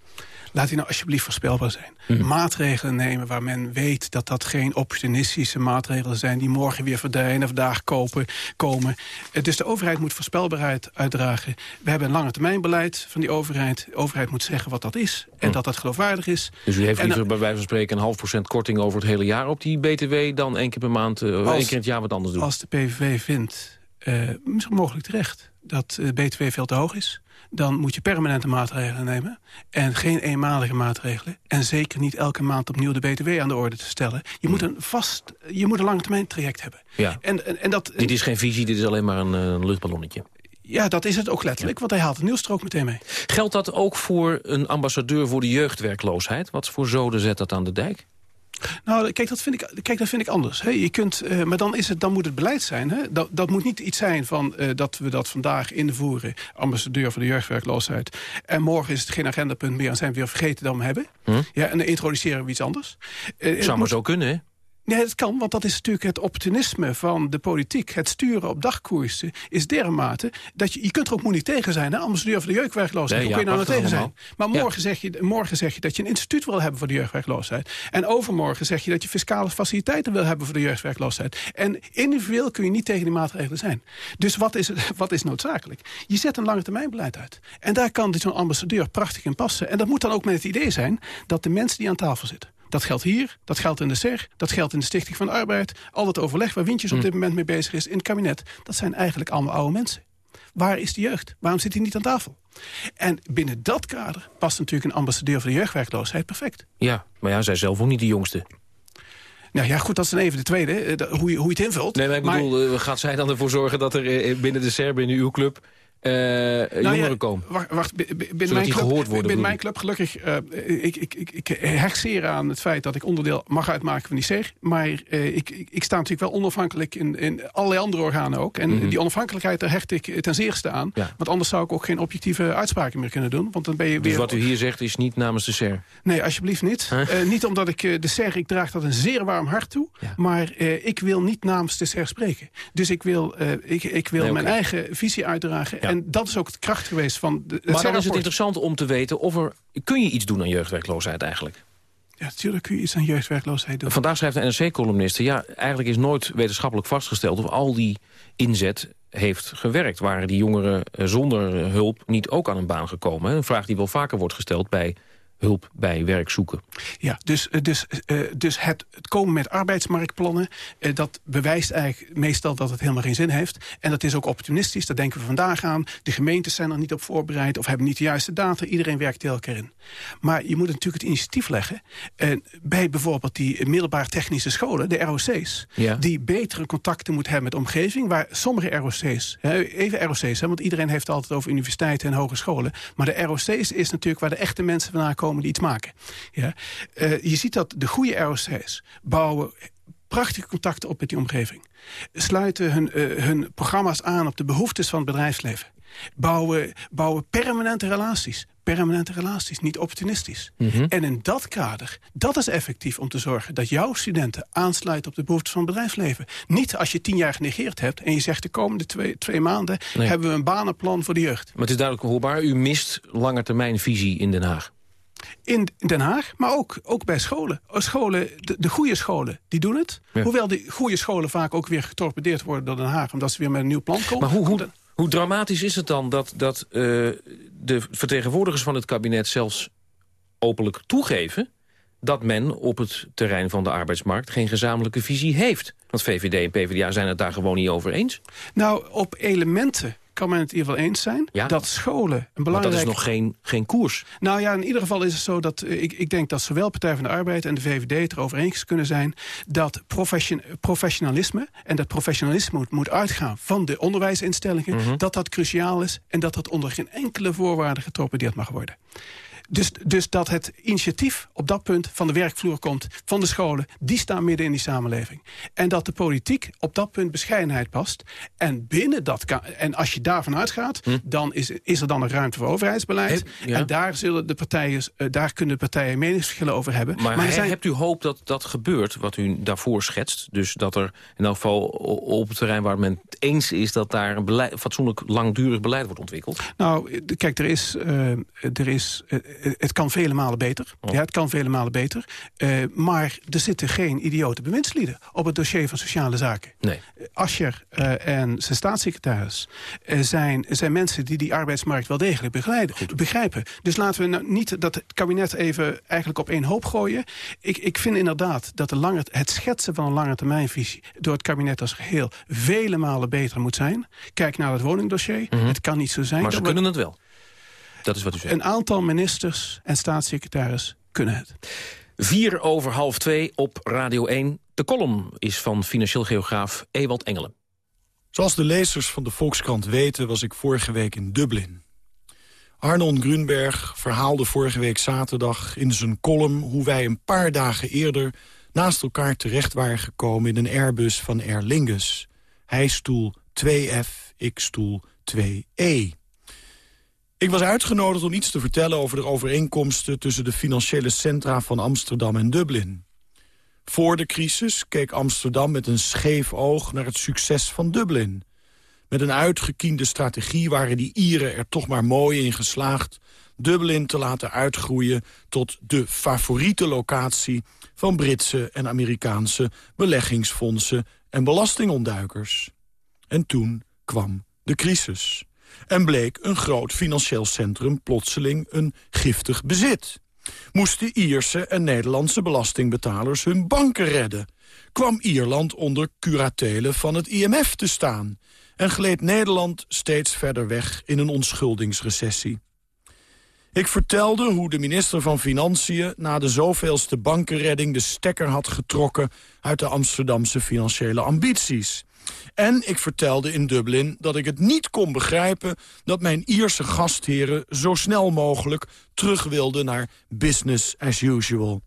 Laat die nou alsjeblieft voorspelbaar zijn. Mm. Maatregelen nemen waar men weet dat dat geen opportunistische maatregelen zijn... die morgen weer verdwijnen of vandaag kopen, komen. Dus de overheid moet voorspelbaarheid uitdragen. We hebben een lange termijnbeleid van die overheid. De overheid moet zeggen wat dat is en mm. dat dat geloofwaardig is. Dus u heeft liever en, bij wijze van spreken een half procent korting over het hele jaar op die BTW... dan één keer per maand, uh, als, één keer in het jaar wat anders doen? Als de PVV vindt, uh, mogelijk terecht, dat BTW veel te hoog is dan moet je permanente maatregelen nemen. En geen eenmalige maatregelen. En zeker niet elke maand opnieuw de BTW aan de orde te stellen. Je moet een vast, je moet een lange termijn traject hebben. Ja. En, en, en dat, dit is geen visie, dit is alleen maar een, een luchtballonnetje. Ja, dat is het ook letterlijk, ja. want hij haalt het nieuwstrook meteen mee. Geldt dat ook voor een ambassadeur voor de jeugdwerkloosheid? Wat voor zoden zet dat aan de dijk? Nou, kijk, dat vind ik, kijk, dat vind ik anders. Hè. Je kunt, uh, maar dan, is het, dan moet het beleid zijn. Hè. Dat, dat moet niet iets zijn van uh, dat we dat vandaag invoeren. Ambassadeur voor de jeugdwerkloosheid. En morgen is het geen agendapunt meer en zijn we weer vergeten dat we hebben. Hm? Ja, en dan introduceren we iets anders. Uh, Zou maar zo kunnen, hè? Nee, dat kan, want dat is natuurlijk het opportunisme van de politiek. Het sturen op dagkoersen is dermate dat je... Je kunt er ook moeilijk tegen zijn, hè? ambassadeur voor de jeugdwerkloosheid. Nee, Hoe kun je nou tegen zijn? Maar morgen, zeg je, morgen zeg je dat je een instituut wil hebben voor de jeugdwerkloosheid. En overmorgen zeg je dat je fiscale faciliteiten wil hebben voor de jeugdwerkloosheid. En individueel kun je niet tegen die maatregelen zijn. Dus wat is, wat is noodzakelijk? Je zet een lange termijn beleid uit. En daar kan zo'n ambassadeur prachtig in passen. En dat moet dan ook met het idee zijn dat de mensen die aan tafel zitten dat geldt hier, dat geldt in de SER, dat geldt in de Stichting van de Arbeid. Al het overleg waar Wintjes op hm. dit moment mee bezig is in het kabinet. Dat zijn eigenlijk allemaal oude mensen. Waar is de jeugd? Waarom zit hij niet aan tafel? En binnen dat kader past natuurlijk een ambassadeur voor de jeugdwerkloosheid perfect. Ja, maar ja, zij zelf ook niet de jongste. Nou ja, goed, dat is dan even de tweede, eh, hoe je, hoe je het invult. Nee, maar ik bedoel, eh, gaat zij dan ervoor zorgen dat er eh, binnen de SER, binnen uw club uh, nou jongeren komen. Wacht, wacht binnen, mijn club, worden, binnen mijn club, gelukkig, uh, ik, ik, ik, ik hecht zeer aan het feit dat ik onderdeel mag uitmaken van die SER. Maar uh, ik, ik, sta natuurlijk wel onafhankelijk in, in allerlei andere organen ook. En mm die onafhankelijkheid, daar hecht ik ten zeerste aan. Ja. Want anders zou ik ook geen objectieve uitspraken meer kunnen doen. Want dan ben je dus weer... wat u hier zegt is niet namens de SER? Nee, alsjeblieft niet. niet omdat ik de SER, ik draag dat een zeer warm hart toe. Ja. Maar ik wil niet namens de SER spreken. Dus ik wil, ik, ik wil nee, okay. mijn eigen visie uitdragen. En dat is ook het kracht geweest van... De, maar dan is het interessant om te weten of er... Kun je iets doen aan jeugdwerkloosheid eigenlijk? Ja, natuurlijk kun je iets aan jeugdwerkloosheid doen. Vandaag schrijft de NRC-columniste... ja, eigenlijk is nooit wetenschappelijk vastgesteld... of al die inzet heeft gewerkt. Waren die jongeren eh, zonder hulp niet ook aan een baan gekomen? Een vraag die wel vaker wordt gesteld bij hulp bij werk zoeken. Ja, dus, eh, dus, uh, dus het, komen met arbeidsmarktplannen... Dat bewijst eigenlijk meestal dat het helemaal geen zin heeft. En dat is ook opportunistisch, daar denken we vandaag aan. De gemeentes zijn er niet op voorbereid of hebben niet de juiste data. Iedereen werkt elkaar in. Maar je moet natuurlijk het initiatief leggen... bij bijvoorbeeld die middelbaar technische scholen, de ROC's... Ja. die betere contacten moeten hebben met de omgeving... waar sommige ROC's, even ROC's... Want iedereen heeft het altijd over universiteiten en hogescholen... maar de ROC's is natuurlijk waar de echte mensen vandaan komen komen die iets maken. Ja? Uh, je ziet dat de goede ROC's bouwen prachtige contacten op met die omgeving. Sluiten hun, uh, hun programma's aan op de behoeftes van het bedrijfsleven. Bouwen, bouwen permanente relaties. Permanente relaties, niet opportunistisch. Mm -hmm. En in dat kader, dat is effectief om te zorgen... dat jouw studenten aansluiten op de behoeftes van het bedrijfsleven. Niet als je tien jaar genegeerd hebt... en je zegt de komende twee, twee maanden... Nee. hebben we een banenplan voor de jeugd. Maar het is duidelijk hoorbaar. U mist langetermijnvisie in Den Haag. In Den Haag, maar ook, ook bij scholen. scholen de, de goede scholen, die doen het. Ja. Hoewel die goede scholen vaak ook weer getorpedeerd worden door Den Haag... omdat ze weer met een nieuw plan komen. Maar hoe, hoe, hoe dramatisch is het dan dat, dat uh, de vertegenwoordigers van het kabinet... zelfs openlijk toegeven dat men op het terrein van de arbeidsmarkt... geen gezamenlijke visie heeft? Want VVD en PvdA zijn het daar gewoon niet over eens. Nou, op elementen kan men het in ieder geval eens zijn... Ja? dat scholen een belangrijk... Maar dat is nog geen, geen koers. Nou ja, in ieder geval is het zo dat... Uh, ik, ik denk dat zowel Partij van de Arbeid en de VVD het erover eens kunnen zijn... dat profession, professionalisme, en dat professionalisme moet, moet uitgaan van de onderwijsinstellingen... Mm -hmm. dat dat cruciaal is en dat dat onder geen enkele voorwaarde getorpedeerd mag worden. Dus, dus dat het initiatief op dat punt van de werkvloer komt... van de scholen, die staan midden in die samenleving. En dat de politiek op dat punt bescheidenheid past. En binnen dat en als je daarvan uitgaat... Hm. dan is, is er dan een ruimte voor overheidsbeleid. ja. En daar, zullen de partijen, uh, daar kunnen de partijen meningsverschillen over hebben. Maar, maar zijn... hebt u hoop dat dat gebeurt, wat u daarvoor schetst? Dus dat er in elk geval op het terrein waar men het eens is... dat daar een beleid, fatsoenlijk langdurig beleid wordt ontwikkeld? Nou, kijk, er is... Uh, er is uh, het kan vele malen beter. Oh. Ja, het kan vele malen beter. Uh, maar er zitten geen idiote bewindslieden op het dossier van sociale zaken. Nee. Ascher uh, en zijn staatssecretaris uh, zijn, zijn mensen die die arbeidsmarkt wel degelijk begeleiden, begrijpen. Dus laten we nou niet dat het kabinet even eigenlijk op één hoop gooien. Ik, ik vind inderdaad dat de lange, het schetsen van een lange termijnvisie door het kabinet als geheel vele malen beter moet zijn. Kijk naar het woningdossier. Mm -hmm. Het kan niet zo zijn. Maar ze kunnen we... het wel. Dat is wat u zegt. Een aantal ministers en staatssecretaris kunnen het. Vier over half twee op Radio 1. De column is van financieel geograaf Ewald Engelen. Zoals de lezers van de Volkskrant weten was ik vorige week in Dublin. Arnon Grunberg verhaalde vorige week zaterdag in zijn column... hoe wij een paar dagen eerder naast elkaar terecht waren gekomen in een Airbus van Aer Lingus. Hij stoel 2F, ik stoel 2E. Ik was uitgenodigd om iets te vertellen over de overeenkomsten... tussen de financiële centra van Amsterdam en Dublin. Voor de crisis keek Amsterdam met een scheef oog naar het succes van Dublin. Met een uitgekiende strategie waren die Ieren er toch maar mooi in geslaagd... Dublin te laten uitgroeien tot de favoriete locatie... van Britse en Amerikaanse beleggingsfondsen en belastingontduikers. En toen kwam de crisis. En bleek een groot financieel centrum plotseling een giftig bezit. Moesten Ierse en Nederlandse belastingbetalers hun banken redden. Kwam Ierland onder curatelen van het IMF te staan. En gleed Nederland steeds verder weg in een onschuldingsrecessie. Ik vertelde hoe de minister van Financiën na de zoveelste bankenredding de stekker had getrokken uit de Amsterdamse financiële ambities. En ik vertelde in Dublin dat ik het niet kon begrijpen... dat mijn Ierse gastheren zo snel mogelijk terug wilden naar business as usual.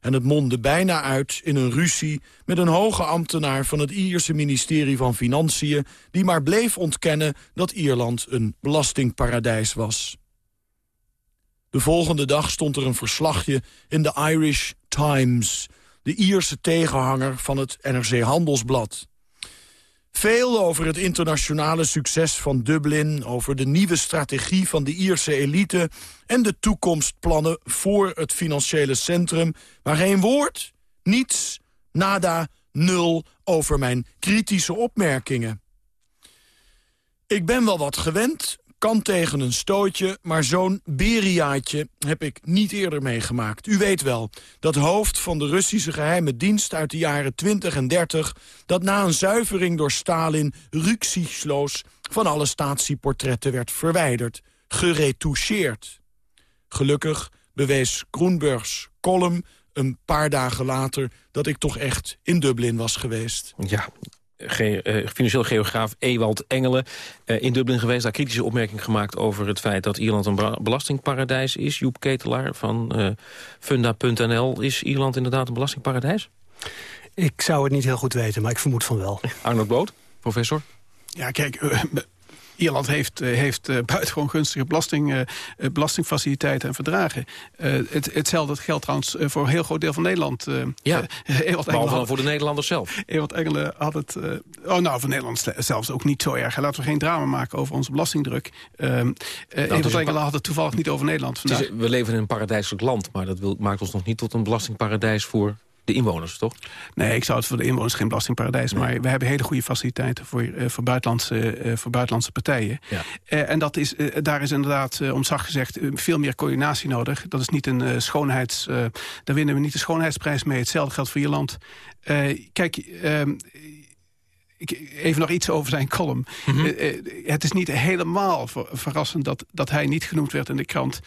En het mondde bijna uit in een ruzie met een hoge ambtenaar... van het Ierse ministerie van Financiën... die maar bleef ontkennen dat Ierland een belastingparadijs was. De volgende dag stond er een verslagje in de Irish Times... de Ierse tegenhanger van het NRC Handelsblad... Veel over het internationale succes van Dublin... over de nieuwe strategie van de Ierse elite... en de toekomstplannen voor het financiële centrum. Maar geen woord, niets, nada, nul over mijn kritische opmerkingen. Ik ben wel wat gewend kan tegen een stootje, maar zo'n beriaatje heb ik niet eerder meegemaakt. U weet wel, dat hoofd van de Russische geheime dienst uit de jaren 20 en 30... dat na een zuivering door Stalin rücksichtsloos van alle statieportretten werd verwijderd, geretoucheerd. Gelukkig bewees Groenbergs column een paar dagen later dat ik toch echt in Dublin was geweest. Ja, ge uh, financieel geograaf Ewald Engelen uh, in Dublin geweest. Daar kritische opmerking gemaakt over het feit dat Ierland een belastingparadijs is. Joep Ketelaar van uh, Funda.nl. Is Ierland inderdaad een belastingparadijs? Ik zou het niet heel goed weten, maar ik vermoed van wel. Arnold Boot, professor? Ja, kijk, Ierland heeft, eh, heeft uh, buitengewoon gunstige belasting, uh, belastingfaciliteiten en verdragen. het, hetzelfde geldt trouwens voor een heel groot deel van Nederland. ja, behalve voor de Nederlanders zelf. Ewald Engelen had het... oh, nou, voor Nederland zelfs ook niet zo erg. Laten we geen drama maken over onze belastingdruk. nou, Ewald Engelen had het toevallig niet over Nederland vandaag. Is, we leven in een paradijselijk land, maar dat wil, maakt ons nog niet tot een belastingparadijs voor de inwoners, toch? Nee, ik zou het voor de inwoners geen belastingparadijs... maar we hebben hele goede faciliteiten voor, uh, voor, buitenlandse, uh, voor buitenlandse partijen. Ja. Uh, en dat is, daar is inderdaad, om zacht gezegd, veel meer coördinatie nodig. Dat is niet een schoonheids... daar winnen we niet de schoonheidsprijs mee. Hetzelfde geldt voor Ierland. kijk ehm, even nog iets over zijn column. Mhm. Eh, eh, het is niet helemaal verrassend dat, dat hij niet genoemd werd in de krant.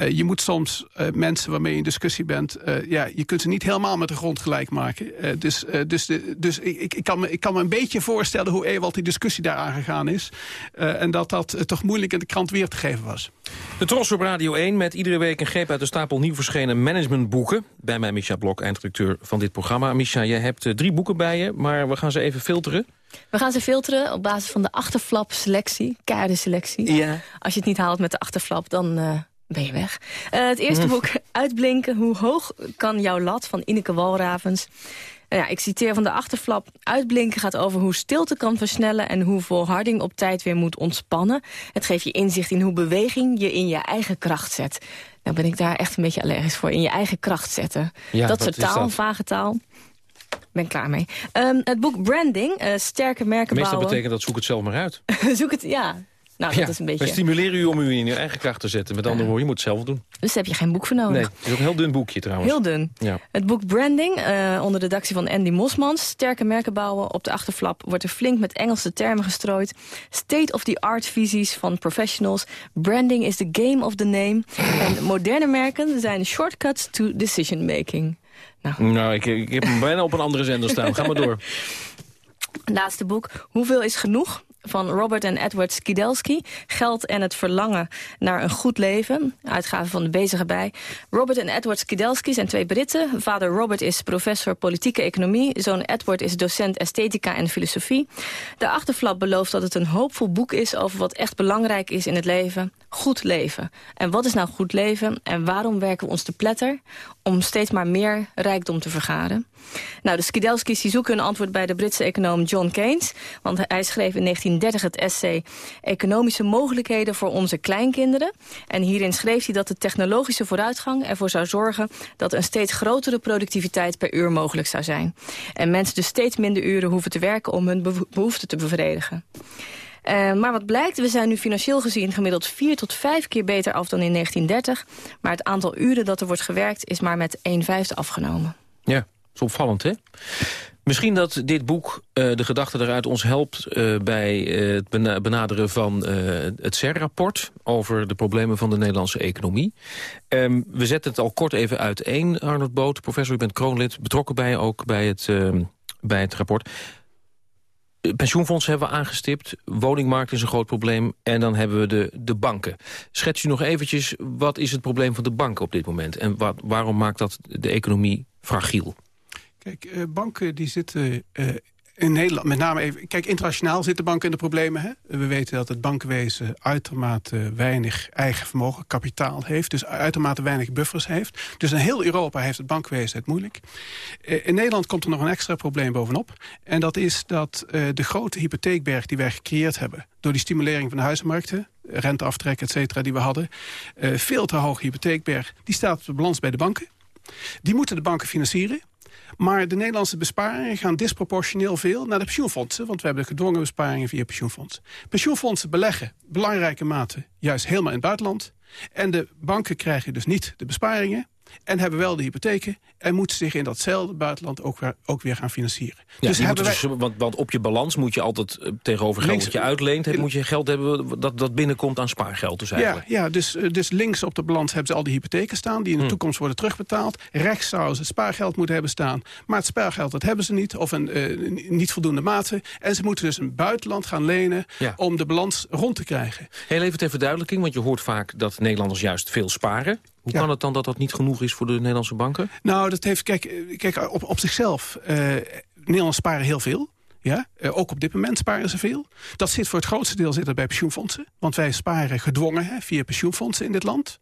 Uh, je moet soms mensen waarmee je in discussie bent... ja, je kunt ze niet helemaal met de grond gelijk maken. dus dus, de, dus ik, ik, kan me, ik kan me een beetje voorstellen hoe Ewald die discussie daar aangegaan is. en dat dat toch moeilijk in de krant weer te geven was. De Tros op Radio 1 met iedere week een greep uit de stapel nieuw verschenen managementboeken. Bij mij Micha Blok, eindredacteur van dit programma. Micha, je hebt drie boeken bij je, maar we gaan ze even filteren. We gaan ze filteren op basis van de achterflap selectie. Keiharde selectie. Ja. Als je het niet haalt met de achterflap, dan uh, ben je weg. Uh, het eerste boek, Uitblinken. Hoe hoog kan jouw lat? Van Ineke Walravens. Nou ja, ik citeer van de achterflap. Uitblinken gaat over hoe stilte kan versnellen... en hoe volharding op tijd weer moet ontspannen. Het geeft je inzicht in hoe beweging je in je eigen kracht zet. Nou ben ik daar echt een beetje allergisch voor. In je eigen kracht zetten. Ja, dat soort taal, dat? vage taal ben klaar mee. Um, het boek Branding, uh, sterke merken Meestal bouwen. betekent dat zoek het zelf maar uit. zoek het, ja. Nou, dat is een beetje... We stimuleren u om u in uw eigen kracht te zetten. Met andere woorden, je moet het zelf doen. Dus daar heb je geen boek voor nodig. Nee, het is ook een heel dun boekje trouwens. Heel dun. Ja. Het boek Branding, uh, onder de redactie van Andy Mosmans. Sterke merken bouwen. Op de achterflap wordt er flink met Engelse termen gestrooid. State-of-the-art visies van professionals. Branding is the game of the name. en moderne merken zijn shortcuts to decision making. Nou, nou ik, ik heb hem bijna op een andere zender staan. Ga maar door. Laatste boek. Hoeveel is genoeg? van Robert en Edward Skidelsky. Geld en het verlangen naar een goed leven. Uitgave van de Bezige Bij. Robert en Edward Skidelsky zijn twee Britten. Vader Robert is professor politieke economie. Zoon Edward is docent esthetica en filosofie. De achterflap belooft dat het een hoopvol boek is... over wat echt belangrijk is in het leven. Goed leven. En wat is nou goed leven? En waarom werken we ons te pletter? Om steeds maar meer rijkdom te vergaren. Nou, de Skidelskis zoeken een antwoord bij de Britse econoom John Keynes. Want hij schreef in 1930 het essay Economische mogelijkheden voor onze kleinkinderen. En hierin schreef hij dat de technologische vooruitgang ervoor zou zorgen... dat een steeds grotere productiviteit per uur mogelijk zou zijn. En mensen dus steeds minder uren hoeven te werken om hun behoeften te bevredigen. Uh, maar wat blijkt, we zijn nu financieel gezien gemiddeld vier tot vijf keer beter af dan in 1930. Maar het aantal uren dat er wordt gewerkt is maar met 1 vijfde afgenomen. Ja, dat is opvallend, hè? Misschien dat dit boek, uh, de gedachte eruit, ons helpt uh, bij het benaderen van het CER-rapport... over de problemen van de Nederlandse economie. Um, we zetten het al kort even uiteen, Arnold Boot. Professor, u bent kroonlid, betrokken bij ook bij het, ehm, bij het rapport. Pensioenfondsen hebben we aangestipt, woningmarkt is een groot probleem... en dan hebben we de, de banken. Schets u nog eventjes, wat is het probleem van de banken op dit moment... en wat, waarom maakt dat de economie fragiel? Kijk, uh, banken die zitten uh, in Nederland, met name even... Kijk, internationaal zitten banken in de problemen. Hè? We weten dat het bankenwezen uitermate weinig eigen vermogen, kapitaal heeft. Dus uitermate weinig buffers heeft. Dus in heel Europa heeft het bankwezen het moeilijk. Eh, in Nederland komt er nog een extra probleem bovenop. En dat is dat uh, de grote hypotheekberg die wij gecreëerd hebben... door die stimulering van de huizenmarkten renteaftrek, et cetera, die we hadden... Uh, veel te hoge hypotheekberg, die staat op de balans bij de banken. Die moeten de banken financieren. Maar de Nederlandse besparingen gaan disproportioneel veel naar de pensioenfondsen. Want we hebben gedwongen besparingen via pensioenfondsen. Pensioenfondsen beleggen belangrijke mate juist helemaal in het buitenland. En de banken krijgen dus niet de besparingen en hebben wel de hypotheken... en moeten zich in datzelfde buitenland ook weer, ook weer gaan financieren. Ja, dus hebben wij... dus, want, want, op je balans moet je altijd uh, tegenover geld links, dat je uitleent... He, moet je geld hebben dat, dat binnenkomt aan spaargeld dus eigenlijk. Ja, ja dus, uh, dus links op de balans hebben ze al die hypotheken staan... die in de hmm. toekomst worden terugbetaald. Rechts zouden ze het spaargeld moeten hebben staan. Maar het spaargeld dat hebben ze niet, of een uh, niet voldoende mate. En ze moeten dus een buitenland gaan lenen... Ja. om de balans rond te krijgen. Heel even ter verduidelijking, want je hoort vaak dat Nederlanders juist veel sparen. Hoe kan het dan dat dat niet genoeg is voor de Nederlandse banken? Nou, dat heeft, kijk, kijk op, op zichzelf, uh, Nederlanders sparen heel veel. Ja, uh, ook op dit moment sparen ze veel. Dat zit voor het grootste deel zit bij pensioenfondsen. Want wij sparen gedwongen hè, via pensioenfondsen in dit land.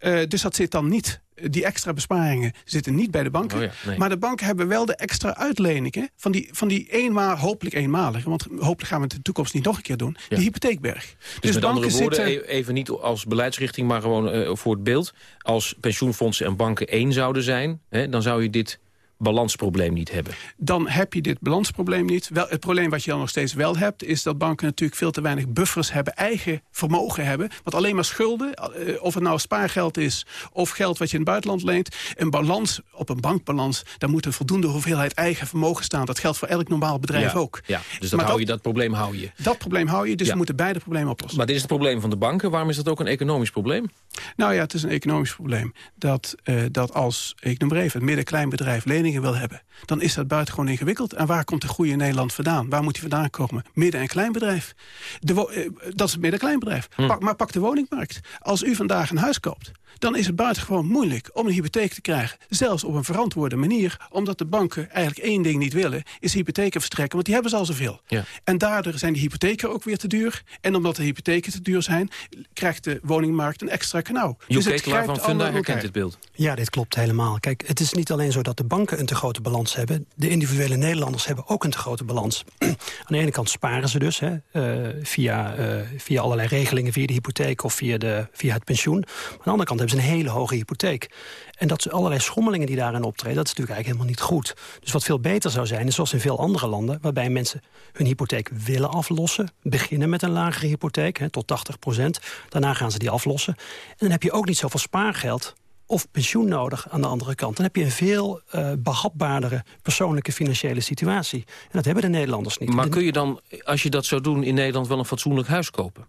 Uh, dus dat zit dan niet die extra besparingen zitten niet bij de banken. Oh ja, nee. Maar de banken hebben wel de extra uitleningen... van die, van die eenmaal, hopelijk eenmalige... want hopelijk gaan we het in de toekomst niet nog een keer doen... Ja. die hypotheekberg. Dus, dus met andere woorden, zitten... even niet als beleidsrichting... maar gewoon uh, voor het beeld. Als pensioenfondsen en banken één zouden zijn... Hè, dan zou je dit balansprobleem niet hebben. Dan heb je dit balansprobleem niet. Wel, het probleem wat je dan nog steeds wel hebt... is dat banken natuurlijk veel te weinig buffers hebben... eigen vermogen hebben. Want alleen maar schulden, uh, of het nou spaargeld is... of geld wat je in het buitenland leent... een balans op een bankbalans... daar moet een voldoende hoeveelheid eigen vermogen staan. Dat geldt voor elk normaal bedrijf ja, ook. Ja, dus dat, hou je, dat probleem hou je. Dat probleem hou je, dus ja. we moeten beide problemen oplossen. Maar dit is het probleem van de banken. Waarom is dat ook een economisch probleem? Nou ja, het is een economisch probleem. Dat, uh, dat als, ik noem maar even, het midden-kleinbedrijf leningen wil hebben... dan is dat buitengewoon ingewikkeld. En waar komt de groei in Nederland vandaan? Waar moet die vandaan komen? Midden- en kleinbedrijf. De uh, dat is het midden-kleinbedrijf. Hm. Pak, maar pak de woningmarkt. Als u vandaag een huis koopt dan is het buitengewoon moeilijk om een hypotheek te krijgen. Zelfs op een verantwoorde manier. Omdat de banken eigenlijk één ding niet willen, is hypotheken verstrekken. Want die hebben ze al zoveel. Ja. En daardoor zijn die hypotheken ook weer te duur. En omdat de hypotheken te duur zijn, krijgt de woningmarkt een extra knauw. Dus het van Funda herkent dit beeld. Ja, dit klopt helemaal. Kijk, het is niet alleen zo dat de banken een te grote balans hebben. De individuele Nederlanders hebben ook een te grote balans. Aan de ene kant sparen ze dus hè, uh, via, uh, via allerlei regelingen, via de hypotheek of via, de, via het pensioen. Maar aan de andere kant hebben een hele hoge hypotheek. En dat ze allerlei schommelingen die daarin optreden, dat is natuurlijk eigenlijk helemaal niet goed. Dus wat veel beter zou zijn, is zoals in veel andere landen... waarbij mensen hun hypotheek willen aflossen. Beginnen met een lagere hypotheek, hè, tot 80 procent. Daarna gaan ze die aflossen. En dan heb je ook niet zoveel spaargeld of pensioen nodig aan de andere kant. Dan heb je een veel uh, behapbaardere persoonlijke financiële situatie. En dat hebben de Nederlanders niet. Maar kun je dan, als je dat zou doen in Nederland... wel een fatsoenlijk huis kopen?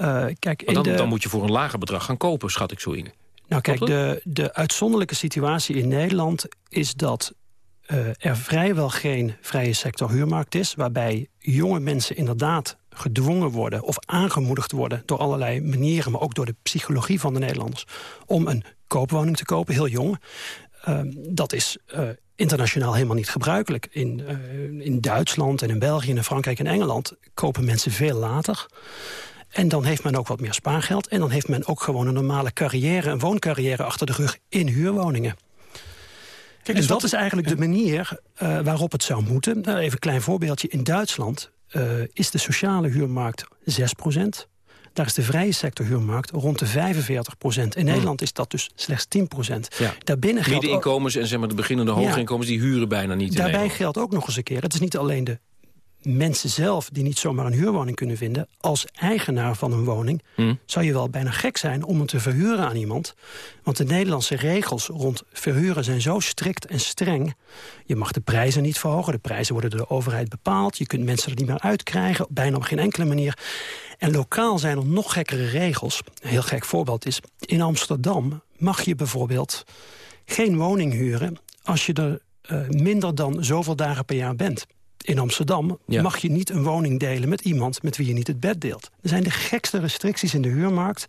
Uh, kijk, dan, de... dan moet je voor een lager bedrag gaan kopen, schat ik zo in. Nou kijk, de, de uitzonderlijke situatie in Nederland is dat uh, er vrijwel geen vrije sector huurmarkt is... waarbij jonge mensen inderdaad gedwongen worden of aangemoedigd worden... door allerlei manieren, maar ook door de psychologie van de Nederlanders... om een koopwoning te kopen, heel jong. Ehm, dat is uh, internationaal helemaal niet gebruikelijk. In, in Duitsland en in België en in Frankrijk en Engeland... kopen mensen veel later. En dan heeft men ook wat meer spaargeld. En dan heeft men ook gewoon een normale carrière, een wooncarrière achter de rug in huurwoningen. Kijk, dus en dat is eigenlijk de manier uh, waarop het zou moeten. Nou, even een klein voorbeeldje. In Duitsland uh, is de sociale huurmarkt 6% daar is de vrije sector huurmarkt rond de 45 procent. In hmm. Nederland is dat dus slechts 10 procent. Ja. Daarbinnen geldt Middeninkomens en zeg maar de beginnende hoge inkomens... die huren bijna niet Daarbij geldt ook nog eens een keer... het is niet alleen de mensen zelf die niet zomaar een huurwoning kunnen vinden... als eigenaar van een woning hmm. zou je wel bijna gek zijn om hem te verhuren aan iemand. Want de Nederlandse regels rond verhuren zijn zo strikt en streng. Je mag de prijzen niet verhogen, de prijzen worden door de overheid bepaald. Je kunt mensen er niet meer uitkrijgen, bijna op geen enkele manier. En lokaal zijn er nog gekkere regels. Een heel gek voorbeeld is, in Amsterdam mag je bijvoorbeeld geen woning huren... als je er uh, minder dan zoveel dagen per jaar bent in Amsterdam mag je niet een woning delen met iemand met wie je niet het bed deelt. Er zijn de gekste restricties in de huurmarkt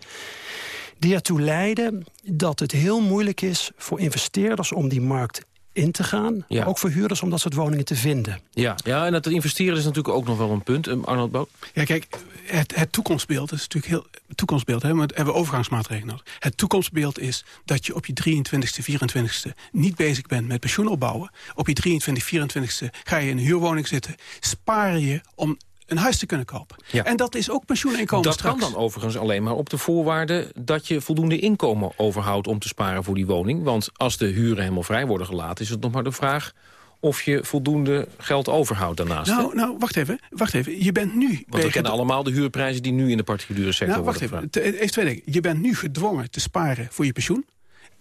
die ertoe leiden dat het heel moeilijk is voor investeerders om die markt in te gaan. Ja. ook voor huurders om dat soort woningen te vinden. Ja, ja en dat investeren is natuurlijk ook nog wel een punt. Um, Arnold Boot? Ja, kijk, het, het toekomstbeeld is natuurlijk heel... Toekomstbeeld, hè, maar hebben we overgangsmaatregelen nodig. Het toekomstbeeld is dat je op je 23ste, 24ste niet bezig bent met pensioen opbouwen. Op je 23, 24ste ga je in een huurwoning zitten. Spaar je om een huis te kunnen kopen. Ja. En dat is ook pensioeninkomen Dat straks. kan dan overigens alleen maar op de voorwaarde... dat je voldoende inkomen overhoudt om te sparen voor die woning. Want als de huren helemaal vrij worden gelaten... is het nog maar de vraag of je voldoende geld overhoudt daarnaast. Nou, nou wacht even. Wacht even. Je bent nu... Want we kennen allemaal de huurprijzen die nu in de particuliere sector nou, wacht worden even. Even twee dingen. Je bent nu gedwongen te sparen voor je pensioen.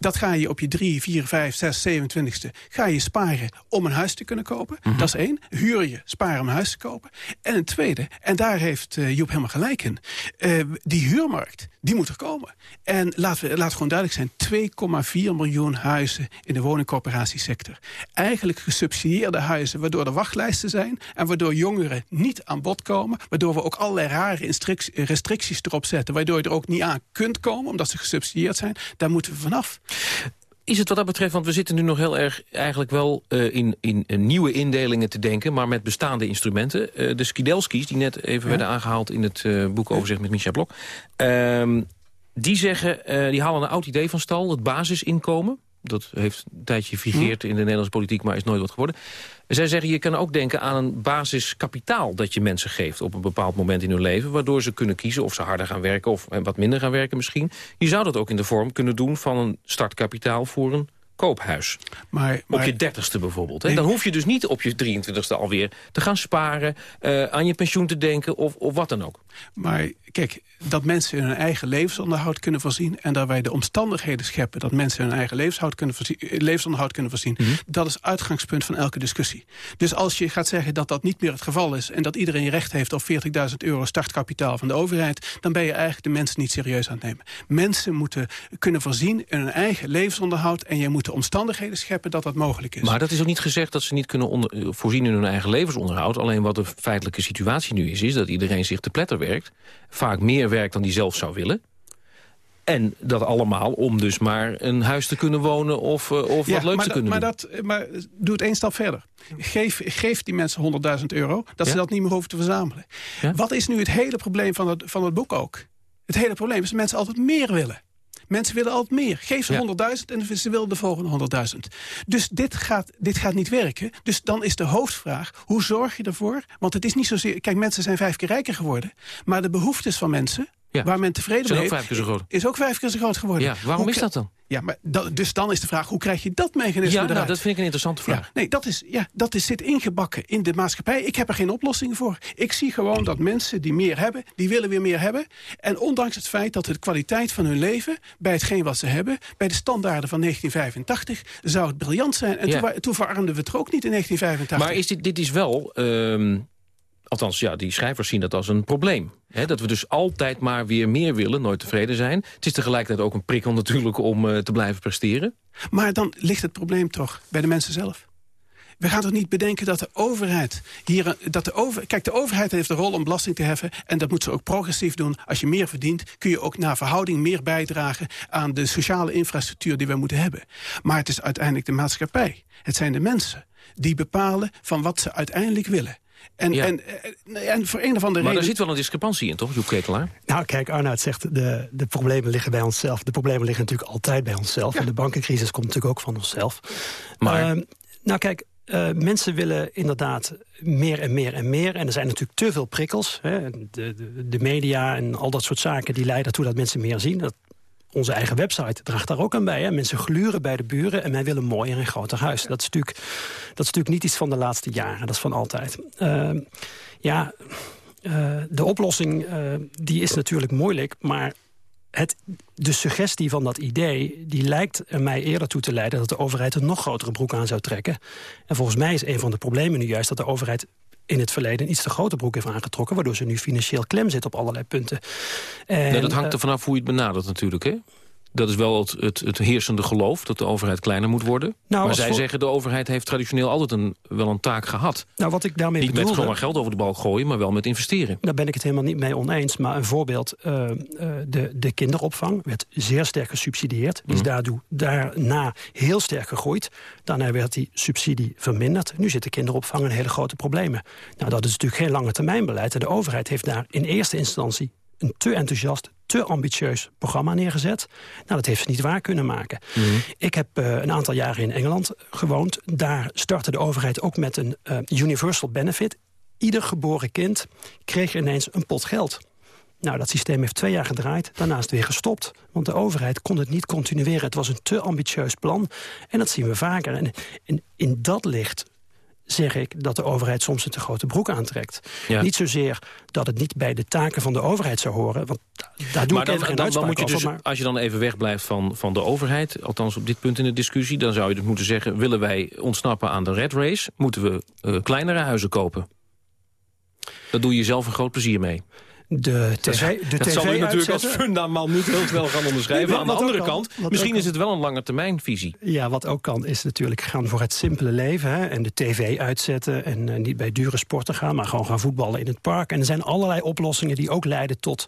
Dat ga je op je 3, 4, 5, 6, 27ste ga je sparen om een huis te kunnen kopen. Mm -hmm. Dat is één. Huur je, sparen om een huis te kopen. En een tweede, en daar heeft uh, Joep helemaal gelijk in. Uh, die huurmarkt, die moet er komen. En laten we, laat gewoon duidelijk zijn. 2,4 miljoen huizen in de woningcorporatiesector. Eigenlijk gesubsidieerde huizen waardoor er wachtlijsten zijn. En waardoor jongeren niet aan bod komen. Waardoor we ook allerlei rare restricties erop zetten. Waardoor je er ook niet aan kunt komen omdat ze gesubsidieerd zijn. Daar moeten we vanaf. Is het wat dat betreft, want we zitten nu nog heel erg eigenlijk wel uh, in, in uh, nieuwe indelingen te denken, maar met bestaande instrumenten. Uh, de Skidelskis, die net even ja. werden aangehaald in het boek overzicht met Micha Blok. Ehm, die zeggen, die halen een oud idee van stal, het basisinkomen. Dat heeft een tijdje vigeerd in de Nederlandse politiek, maar is nooit wat geworden. Zij zeggen, je kan ook denken aan een basiskapitaal dat je mensen geeft op een bepaald moment in hun leven, waardoor ze kunnen kiezen of ze harder gaan werken of wat minder gaan werken misschien. Je zou dat ook in de vorm kunnen doen van een startkapitaal voor een koophuis. Maar, maar, op je dertigste bijvoorbeeld. Hè? Dan hoef je dus niet op je 23ste alweer te gaan sparen... Uh, aan je pensioen te denken of, of wat dan ook. Maar kijk, dat mensen hun eigen levensonderhoud kunnen voorzien... en dat wij de omstandigheden scheppen dat mensen hun eigen levensonderhoud kunnen voorzien... levensonderhoud kunnen voorzien mm -hmm. dat is uitgangspunt van elke discussie. Dus als je gaat zeggen dat dat niet meer het geval is... en dat iedereen recht heeft op 40.000 euro startkapitaal van de overheid... dan ben je eigenlijk de mensen niet serieus aan het nemen. Mensen moeten kunnen voorzien in hun eigen levensonderhoud... en je moet de omstandigheden scheppen dat dat mogelijk is. Maar dat is ook niet gezegd dat ze niet kunnen onder, voorzien in hun eigen levensonderhoud. Alleen wat de feitelijke situatie nu is... is dat iedereen zich te pletter werkt. Vaak meer werkt dan die zelf zou willen. En dat allemaal om dus maar een huis te kunnen wonen of, uh, of ja, wat leuks te kunnen maar doen. Dat, maar doe het één stap verder. Geef, geef die mensen 100.000 euro, dat ja? ze dat niet meer hoeven te verzamelen. Ja? Wat is nu het hele probleem van het, van het boek ook? Het hele probleem is dat mensen altijd meer willen. Mensen willen altijd meer. Geef ze ja. 100.000 en ze willen de volgende 100.000. Dus dit gaat, dit gaat niet werken. Dus dan is de hoofdvraag, hoe zorg je ervoor? Want het is niet zozeer... Kijk, mensen zijn vijf keer rijker geworden. Maar de behoeftes van mensen... Ja. Waar men tevreden mee is, vijf keer zo groot. is ook vijf keer zo groot geworden. Ja, waarom hoe, is dat dan? Ja, maar dat, dus dan is de vraag, hoe krijg je dat mechanisme ja, eruit? Nou, dat vind ik een interessante vraag. Ja, nee, dat, is, ja, dat is, zit ingebakken in de maatschappij. Ik heb er geen oplossing voor. Ik zie gewoon dat mensen die meer hebben, die willen weer meer hebben. En ondanks het feit dat de kwaliteit van hun leven... bij hetgeen wat ze hebben, bij de standaarden van 1985... zou het briljant zijn. En ja. toen, toen verarmden we het er ook niet in 1985. Maar is dit, dit is wel... Um... Althans, ja, die schrijvers zien dat als een probleem. Dat we dus altijd maar weer meer willen, nooit tevreden zijn. Het is tegelijkertijd ook een prikkel natuurlijk om uh, te blijven presteren. Maar dan ligt het probleem toch bij de mensen zelf. we gaan toch niet bedenken dat de overheid hier... Dat de over, kijk, de overheid heeft de rol om belasting te heffen... en dat moet ze ook progressief doen. Als je meer verdient, kun je ook naar verhouding meer bijdragen... aan de sociale infrastructuur die we moeten hebben. Maar het is uiteindelijk de maatschappij. Het zijn de mensen die bepalen van wat ze uiteindelijk willen. En, en, en, voor een of andere maar reden... er zit wel een discrepantie in, toch, Joep Ketelaar? Nou, kijk, Arnoud zegt, de, de problemen liggen bij onszelf. De problemen liggen natuurlijk altijd bij onszelf. En de bankencrisis komt natuurlijk ook van onszelf. Maar... Ehm, nou, kijk, uh, mensen willen inderdaad meer en meer en meer. En er zijn natuurlijk te veel prikkels. Hè. De, de, de, media en al dat soort zaken die leiden ertoe dat mensen meer zien. Dat, onze eigen website draagt daar ook aan bij. Hè. Mensen gluren bij de buren en wij willen mooier en groter huis. Dat is, natuurlijk, dat is natuurlijk niet iets van de laatste jaren. Dat is van altijd. Uh, ja, uh, de oplossing uh, die is natuurlijk moeilijk, maar het, de suggestie van dat idee die lijkt er mij eerder toe te leiden... dat de overheid een nog grotere broek aan zou trekken. En volgens mij is een van de problemen nu juist... dat de overheid in het verleden een iets te grote broek heeft aangetrokken... waardoor ze nu financieel klem zit op allerlei punten. En, dat hangt er vanaf hoe je het benadert natuurlijk, hè? Dat is wel het, het, het, heersende geloof, dat de overheid kleiner moet worden. Nou, maar zij voor... zeggen, de overheid heeft traditioneel altijd een, wel een taak gehad. Nou, wat ik daarmee niet bedoelde, met gewoon maar geld over de balk gooien, maar wel met investeren. Daar ben ik het helemaal niet mee oneens. Maar een voorbeeld, uh, uh, de, de kinderopvang werd zeer sterk gesubsidieerd. Die is daardoor, daarna heel sterk gegroeid. Daarna werd die subsidie verminderd. Nu zit de kinderopvang in hele grote problemen. Nou, dat is natuurlijk geen lange termijn beleid. En de overheid heeft daar in eerste instantie een te enthousiast, te ambitieus programma neergezet. Nou, dat heeft ze niet waar kunnen maken. Mm -hmm. Ik heb uh, een aantal jaren in Engeland gewoond. Daar startte de overheid ook met een uh, universal benefit. Ieder geboren kind kreeg ineens een pot geld. Nou, dat systeem heeft twee jaar gedraaid, daarnaast weer gestopt. Want de overheid kon het niet continueren. Het was een te ambitieus plan. En dat zien we vaker. En in, in dat licht zeg ik dat de overheid soms een te grote broek aantrekt. Ja. Niet zozeer dat het niet bij de taken van de overheid zou horen. Want daar doe maar ik dan, geen dan, dan moet je over, dus, maar... Als je dan even wegblijft van, van de overheid... althans op dit punt in de discussie... dan zou je dus moeten zeggen... willen wij ontsnappen aan de red race... moeten we uh, kleinere huizen kopen. Dat doe je zelf een groot plezier mee. De tv, de dat TV zal je natuurlijk als fundament niet heel snel gaan onderschrijven. Nee, Aan de andere kan, kant, misschien is het wel een lange termijn visie. Ja, wat ook kan is natuurlijk gaan voor het simpele leven. Hè, en de tv uitzetten en uh, niet bij dure sporten gaan... maar gewoon gaan voetballen in het park. En er zijn allerlei oplossingen die ook leiden tot,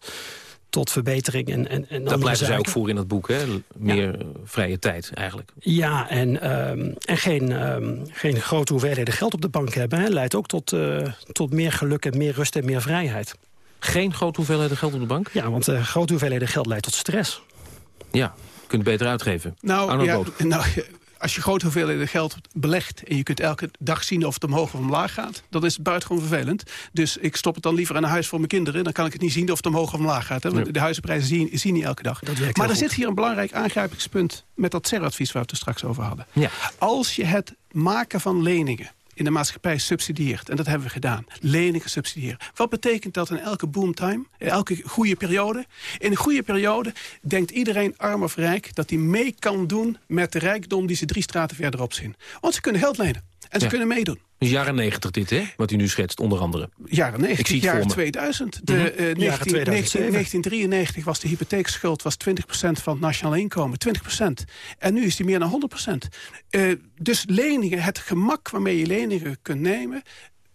tot verbetering. En, en, en Daar blijven zij ook voor in het boek, hè? Meer ja. vrije tijd eigenlijk. Ja, en, um, en geen, um, geen grote hoeveelheden geld op de bank hebben... Hè, leidt ook tot, uh, tot meer geluk en meer rust en meer vrijheid. Geen grote hoeveelheden geld op de bank? Ja, want uh, grote hoeveelheden geld leidt tot stress. Ja, je kunt het beter uitgeven. Nou, ja, nou, als je grote hoeveelheden geld belegt... en je kunt elke dag zien of het omhoog of omlaag gaat... dan is het buitengewoon vervelend. Dus ik stop het dan liever aan een huis voor mijn kinderen. Dan kan ik het niet zien of het omhoog of omlaag gaat. Hè? Want de huizenprijzen zie je, zie je niet elke dag. Maar er zit hier een belangrijk aangrijpingspunt... met dat CER-advies waar we het er straks over hadden. Ja. Als je het maken van leningen in de maatschappij subsidieert. En dat hebben we gedaan. Leningen subsidiëren. Wat betekent dat in elke boomtime? In elke goede periode? In een goede periode denkt iedereen, arm of rijk... dat hij mee kan doen met de rijkdom die ze drie straten verderop zien. Want ze kunnen geld lenen. En ze Ja. kunnen meedoen. Dus jaren negentig dit, hè? Wat u nu schetst, onder andere. Jaren 90, Ik zie het jaren voor me. 2000. De, Mhm. eh, 19, Jaren 2007. 1993 was de hypotheekschuld was 20% van het nationaal inkomen. 20%. En nu is die meer dan 100%. Eh, dus leningen, het gemak waarmee je leningen kunt nemen...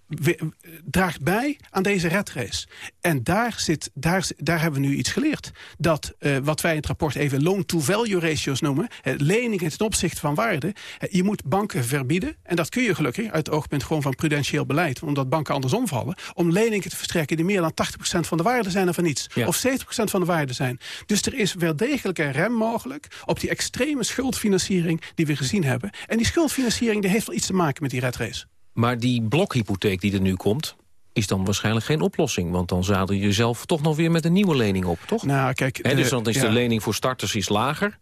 we- draagt bij aan deze redrace. En daar, zit, daar, daar hebben we nu iets geleerd. Dat eh, wat wij in het rapport even loan-to-value ratios noemen... leningen ten opzichte van waarde... je moet banken verbieden, en dat kun je gelukkig... uit het oogpunt gewoon van prudentieel beleid... omdat banken andersom vallen... om leningen te verstrekken die meer dan 80% van de waarde zijn... of van iets, Ja. of 70% van de waarde zijn. Dus er is wel degelijk een rem mogelijk... op die extreme schuldfinanciering die we gezien hebben. En die schuldfinanciering die heeft wel iets te maken met die redrace. Maar die blokhypotheek die er nu komt... is dan waarschijnlijk geen oplossing. Want dan zadel je jezelf toch nog weer met een nieuwe lening op, toch? Nou, kijk, Hè, de- dus dan is ja. de lening voor starters is lager.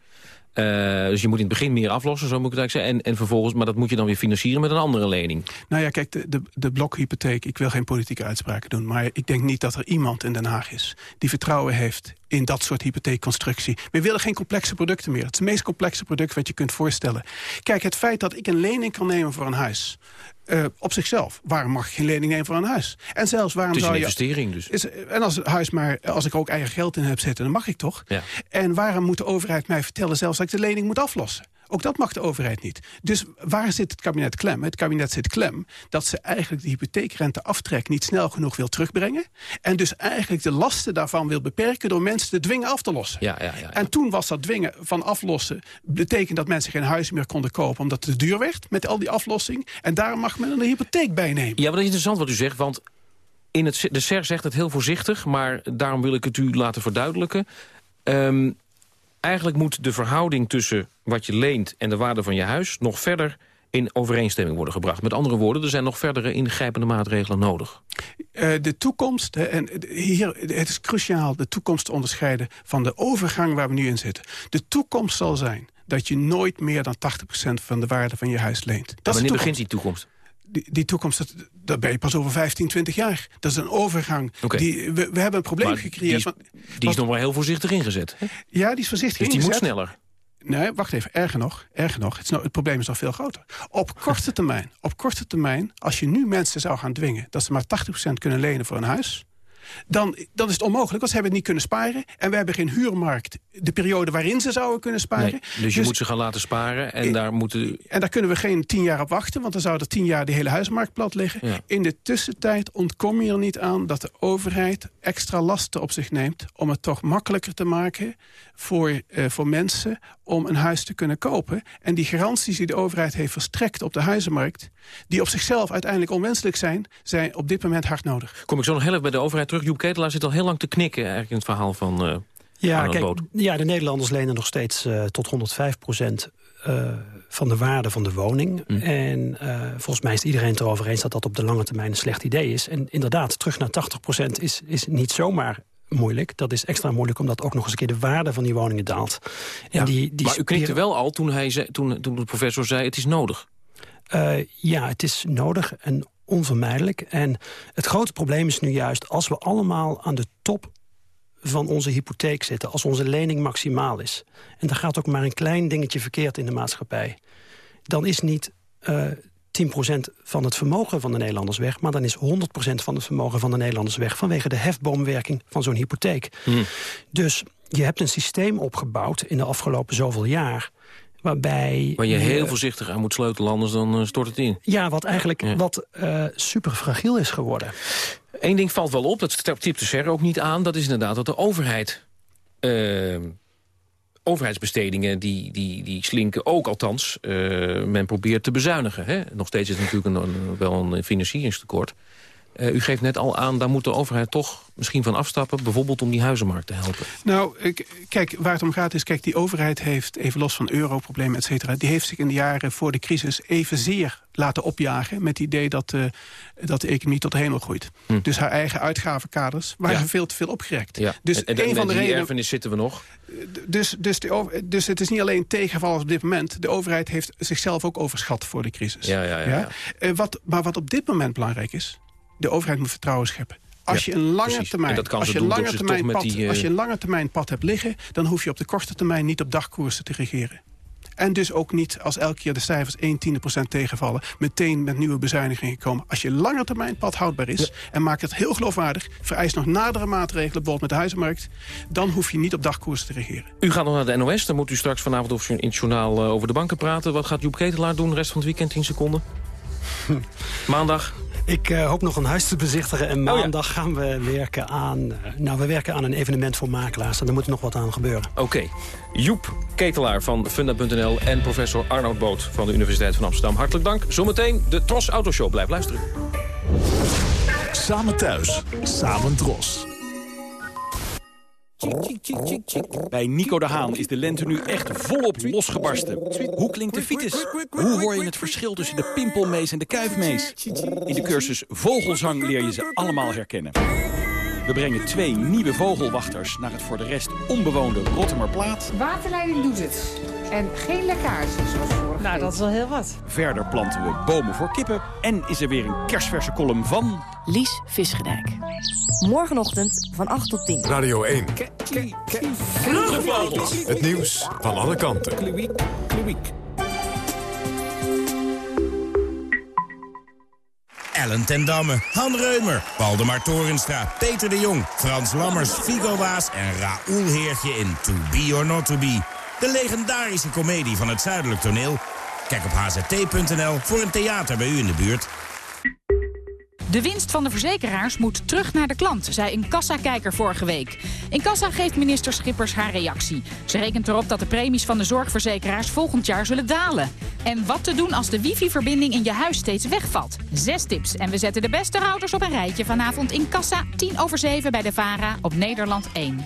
Eh, dus je moet in het begin meer aflossen, zo moet ik het eigenlijk zeggen. En, en vervolgens, maar dat moet je dan weer financieren met een andere lening. Nou ja, kijk, de, de, de blokhypotheek, ik wil geen politieke uitspraken doen... maar ik denk niet dat er iemand in Den Haag is die vertrouwen heeft in dat soort hypotheekconstructie. We willen geen complexe producten meer. Het is het meest complexe product wat je kunt voorstellen. Kijk, het feit dat ik een lening kan nemen voor een huis... eh, op zichzelf, waarom mag ik geen lening nemen voor een huis? En zelfs waarom Het is een zou je... investering dus. Is, en als het huis maar, als ik er ook eigen geld in heb zitten, dan mag ik toch? Ja. En waarom moet de overheid mij vertellen zelfs dat ik de lening moet aflossen? Ook dat mag de overheid niet. Dus waar zit het kabinet klem? Het kabinet zit klem dat ze eigenlijk de hypotheekrenteaftrek... niet snel genoeg wil terugbrengen. En dus eigenlijk de lasten daarvan wil beperken... door mensen te dwingen af te lossen. Ja, ja, ja, En toen was dat dwingen van aflossen... betekent dat mensen geen huis meer konden kopen... omdat het te duur werd met al die aflossing. En daar mag men een hypotheek bij nemen. Ja, maar dat is interessant wat u zegt, want... In het, de SER zegt het heel voorzichtig, maar daarom wil ik het u laten verduidelijken. Um, eigenlijk moet de verhouding tussen wat je leent en de waarde van je huis... nog verder in overeenstemming worden gebracht. Met andere woorden, er zijn nog verdere ingrijpende maatregelen nodig. Uh, de toekomst, en hier, het is cruciaal de toekomst te onderscheiden... van de overgang waar we nu in zitten. De toekomst zal zijn dat je nooit meer dan 80% van de waarde van je huis leent. Dat wanneer begint die toekomst? Die, die, toekomst, dat, dat ben je pas over 15, 20 jaar. Dat is een overgang. Die, we, we, hebben een probleem gecreëerd. Die is, die is nog wel heel voorzichtig ingezet. Hè? Ja, die is voorzichtig dus ingezet. die moet sneller. Nee, wacht even. Erger nog. Erger nog. Het, het, probleem is nog veel groter. Op korte termijn, op korte termijn, als je nu mensen zou gaan dwingen... dat ze maar 80% kunnen lenen voor een huis dan, dan is het onmogelijk. Want ze hebben het niet kunnen sparen. En we hebben geen huurmarkt. De periode waarin ze zouden kunnen sparen. Nee, dus je dus moet ze gaan laten sparen. En, daar moeten... en daar kunnen we geen tien jaar op wachten. Want dan zou er tien jaar de hele huismarkt plat liggen. In de tussentijd ontkom je er niet aan dat de overheid extra lasten op zich neemt. Om het toch makkelijker te maken voor, uh, voor mensen om een huis te kunnen kopen. En die garanties die de overheid heeft verstrekt op de huizenmarkt... die op zichzelf uiteindelijk onwenselijk zijn... zijn op dit moment hard nodig. Kom ik zo nog heel even bij de overheid terug. Joep Ketelaar zit al heel lang te knikken eigenlijk in het verhaal van... Uh, ja, kijk, ja, de Nederlanders lenen nog steeds uh, tot 105 procent uh, van de waarde van de woning. Mm. En uh, volgens mij is iedereen het erover eens dat dat op de lange termijn een slecht idee is. En inderdaad, terug naar 80 procent is, is niet zomaar moeilijk. Dat is extra moeilijk omdat ook nog eens een keer de waarde van die woningen daalt. En ja, die, die maar u knikte wel al toen, hij zei, toen, toen de professor zei het is nodig. Uh, ja, het is nodig en onvermijdelijk. En het grote probleem is nu juist als we allemaal aan de top van onze hypotheek zitten, als onze lening maximaal is. En er gaat ook maar een klein dingetje verkeerd in de maatschappij. Dan is niet uh, 10% van het vermogen van de Nederlanders weg... maar dan is 100% van het vermogen van de Nederlanders weg... vanwege de hefboomwerking van zo'n hypotheek. Hmm. Dus je hebt een systeem opgebouwd in de afgelopen zoveel jaar... Waarbij Waar je heel voorzichtig aan moet sleutelen, anders dan uh, stort het in. Ja, wat eigenlijk ja. wat uh, super fragiel is geworden. Eén ding valt wel op, dat tipt de SER ook niet aan... dat is inderdaad dat de overheid... Uh, overheidsbestedingen die, die, die slinken ook althans. Uh, men probeert te bezuinigen. Hè? Nog steeds is het natuurlijk een, wel een financieringstekort. Uh, u geeft net al aan, daar moet de overheid toch misschien van afstappen... bijvoorbeeld om die huizenmarkt te helpen. Nou, kijk, waar het om gaat is... kijk, die overheid heeft, even los van europroblemen, et cetera... die heeft zich in de jaren voor de crisis evenzeer laten opjagen... met het idee dat, uh, dat de economie tot de hemel groeit. Hm. Dus haar eigen uitgavenkaders waren ja. veel te veel opgerekt. Ja. Dus en, en, een van de redenen erfenis zitten we nog. Dus, dus, de, dus het is niet alleen tegenvallers op dit moment. De overheid heeft zichzelf ook overschat voor de crisis. Ja, ja, ja, ja. Uh, wat, maar wat op dit moment belangrijk is de overheid moet vertrouwen scheppen. Als je een lange termijn, als je een lange termijn pad, die, uh... als je een lange termijn pad hebt liggen, dan hoef je op de korte termijn niet op dagkoersen te regeren. En dus ook niet als elke keer de cijfers 1 tiende procent tegenvallen... meteen met nieuwe bezuinigingen komen. Als je lange termijn pad houdbaar is... Ja. en maakt het heel geloofwaardig... vereist nog nadere maatregelen, bijvoorbeeld met de huizenmarkt... dan hoef je niet op dagkoersen te regeren. U gaat nog naar de NOS, dan moet u straks vanavond over in het journaal uh, over de banken praten. Wat gaat Joep Ketelaar doen de rest van het weekend, 10 seconden? Maandag? Ik uh, hoop nog een huis te bezichtigen en maandag oh ja. gaan we werken aan... Uh, nou, we werken aan een evenement voor makelaars en daar moet nog wat aan gebeuren. Oké. Okay. Joep Ketelaar van Funda.nl en professor Arnoud Boot van de Universiteit van Amsterdam. Hartelijk dank. Zometeen de Tros Autoshow. Blijf luisteren. Samen thuis, samen Tros. Bij Nico de Haan is de lente nu echt volop losgebarsten. Hoe klinkt de fiets? Hoe hoor je het verschil tussen de pimpelmees en de kuifmees? In de cursus Vogelzang leer je ze allemaal herkennen. We brengen twee nieuwe vogelwachters naar het voor de rest onbewoonde Rottermerplaat. Waterleiding doet het. En geen lekkage zoals vorige Nou, dat is wel heel wat. Verder planten we bomen voor kippen. En is er weer een kerstverse column van... Lies Visgedijk. Morgenochtend van 8 tot 10. Radio 1. Het nieuws van alle kanten. Kluwiek, kluwiek. Ellen ten Damme, Han Reumer, Waldemar Torenstra, Peter de Jong... Frans Lammers, Figo Waas en Raoul Heertje in To Be or Not To Be. De legendarische komedie van het Zuidelijk Toneel. Kijk op hzt.nl voor een theater bij u in de buurt. De winst van de verzekeraars moet terug naar de klant, zei een kassakijker vorige week. In kassa geeft minister Schippers haar reactie. Ze rekent erop dat de premies van de zorgverzekeraars volgend jaar zullen dalen. En wat te doen als de wifi-verbinding in je huis steeds wegvalt. Zes tips en we zetten de beste routers op een rijtje vanavond in kassa, 10 over 7 bij de VARA op Nederland 1.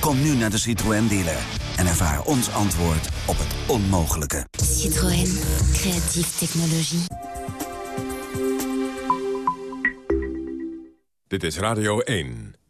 Kom nu naar de Citroën dealer en ervaar ons antwoord op het onmogelijke. Citroën. Creatieve technologie. Dit is Radio 1.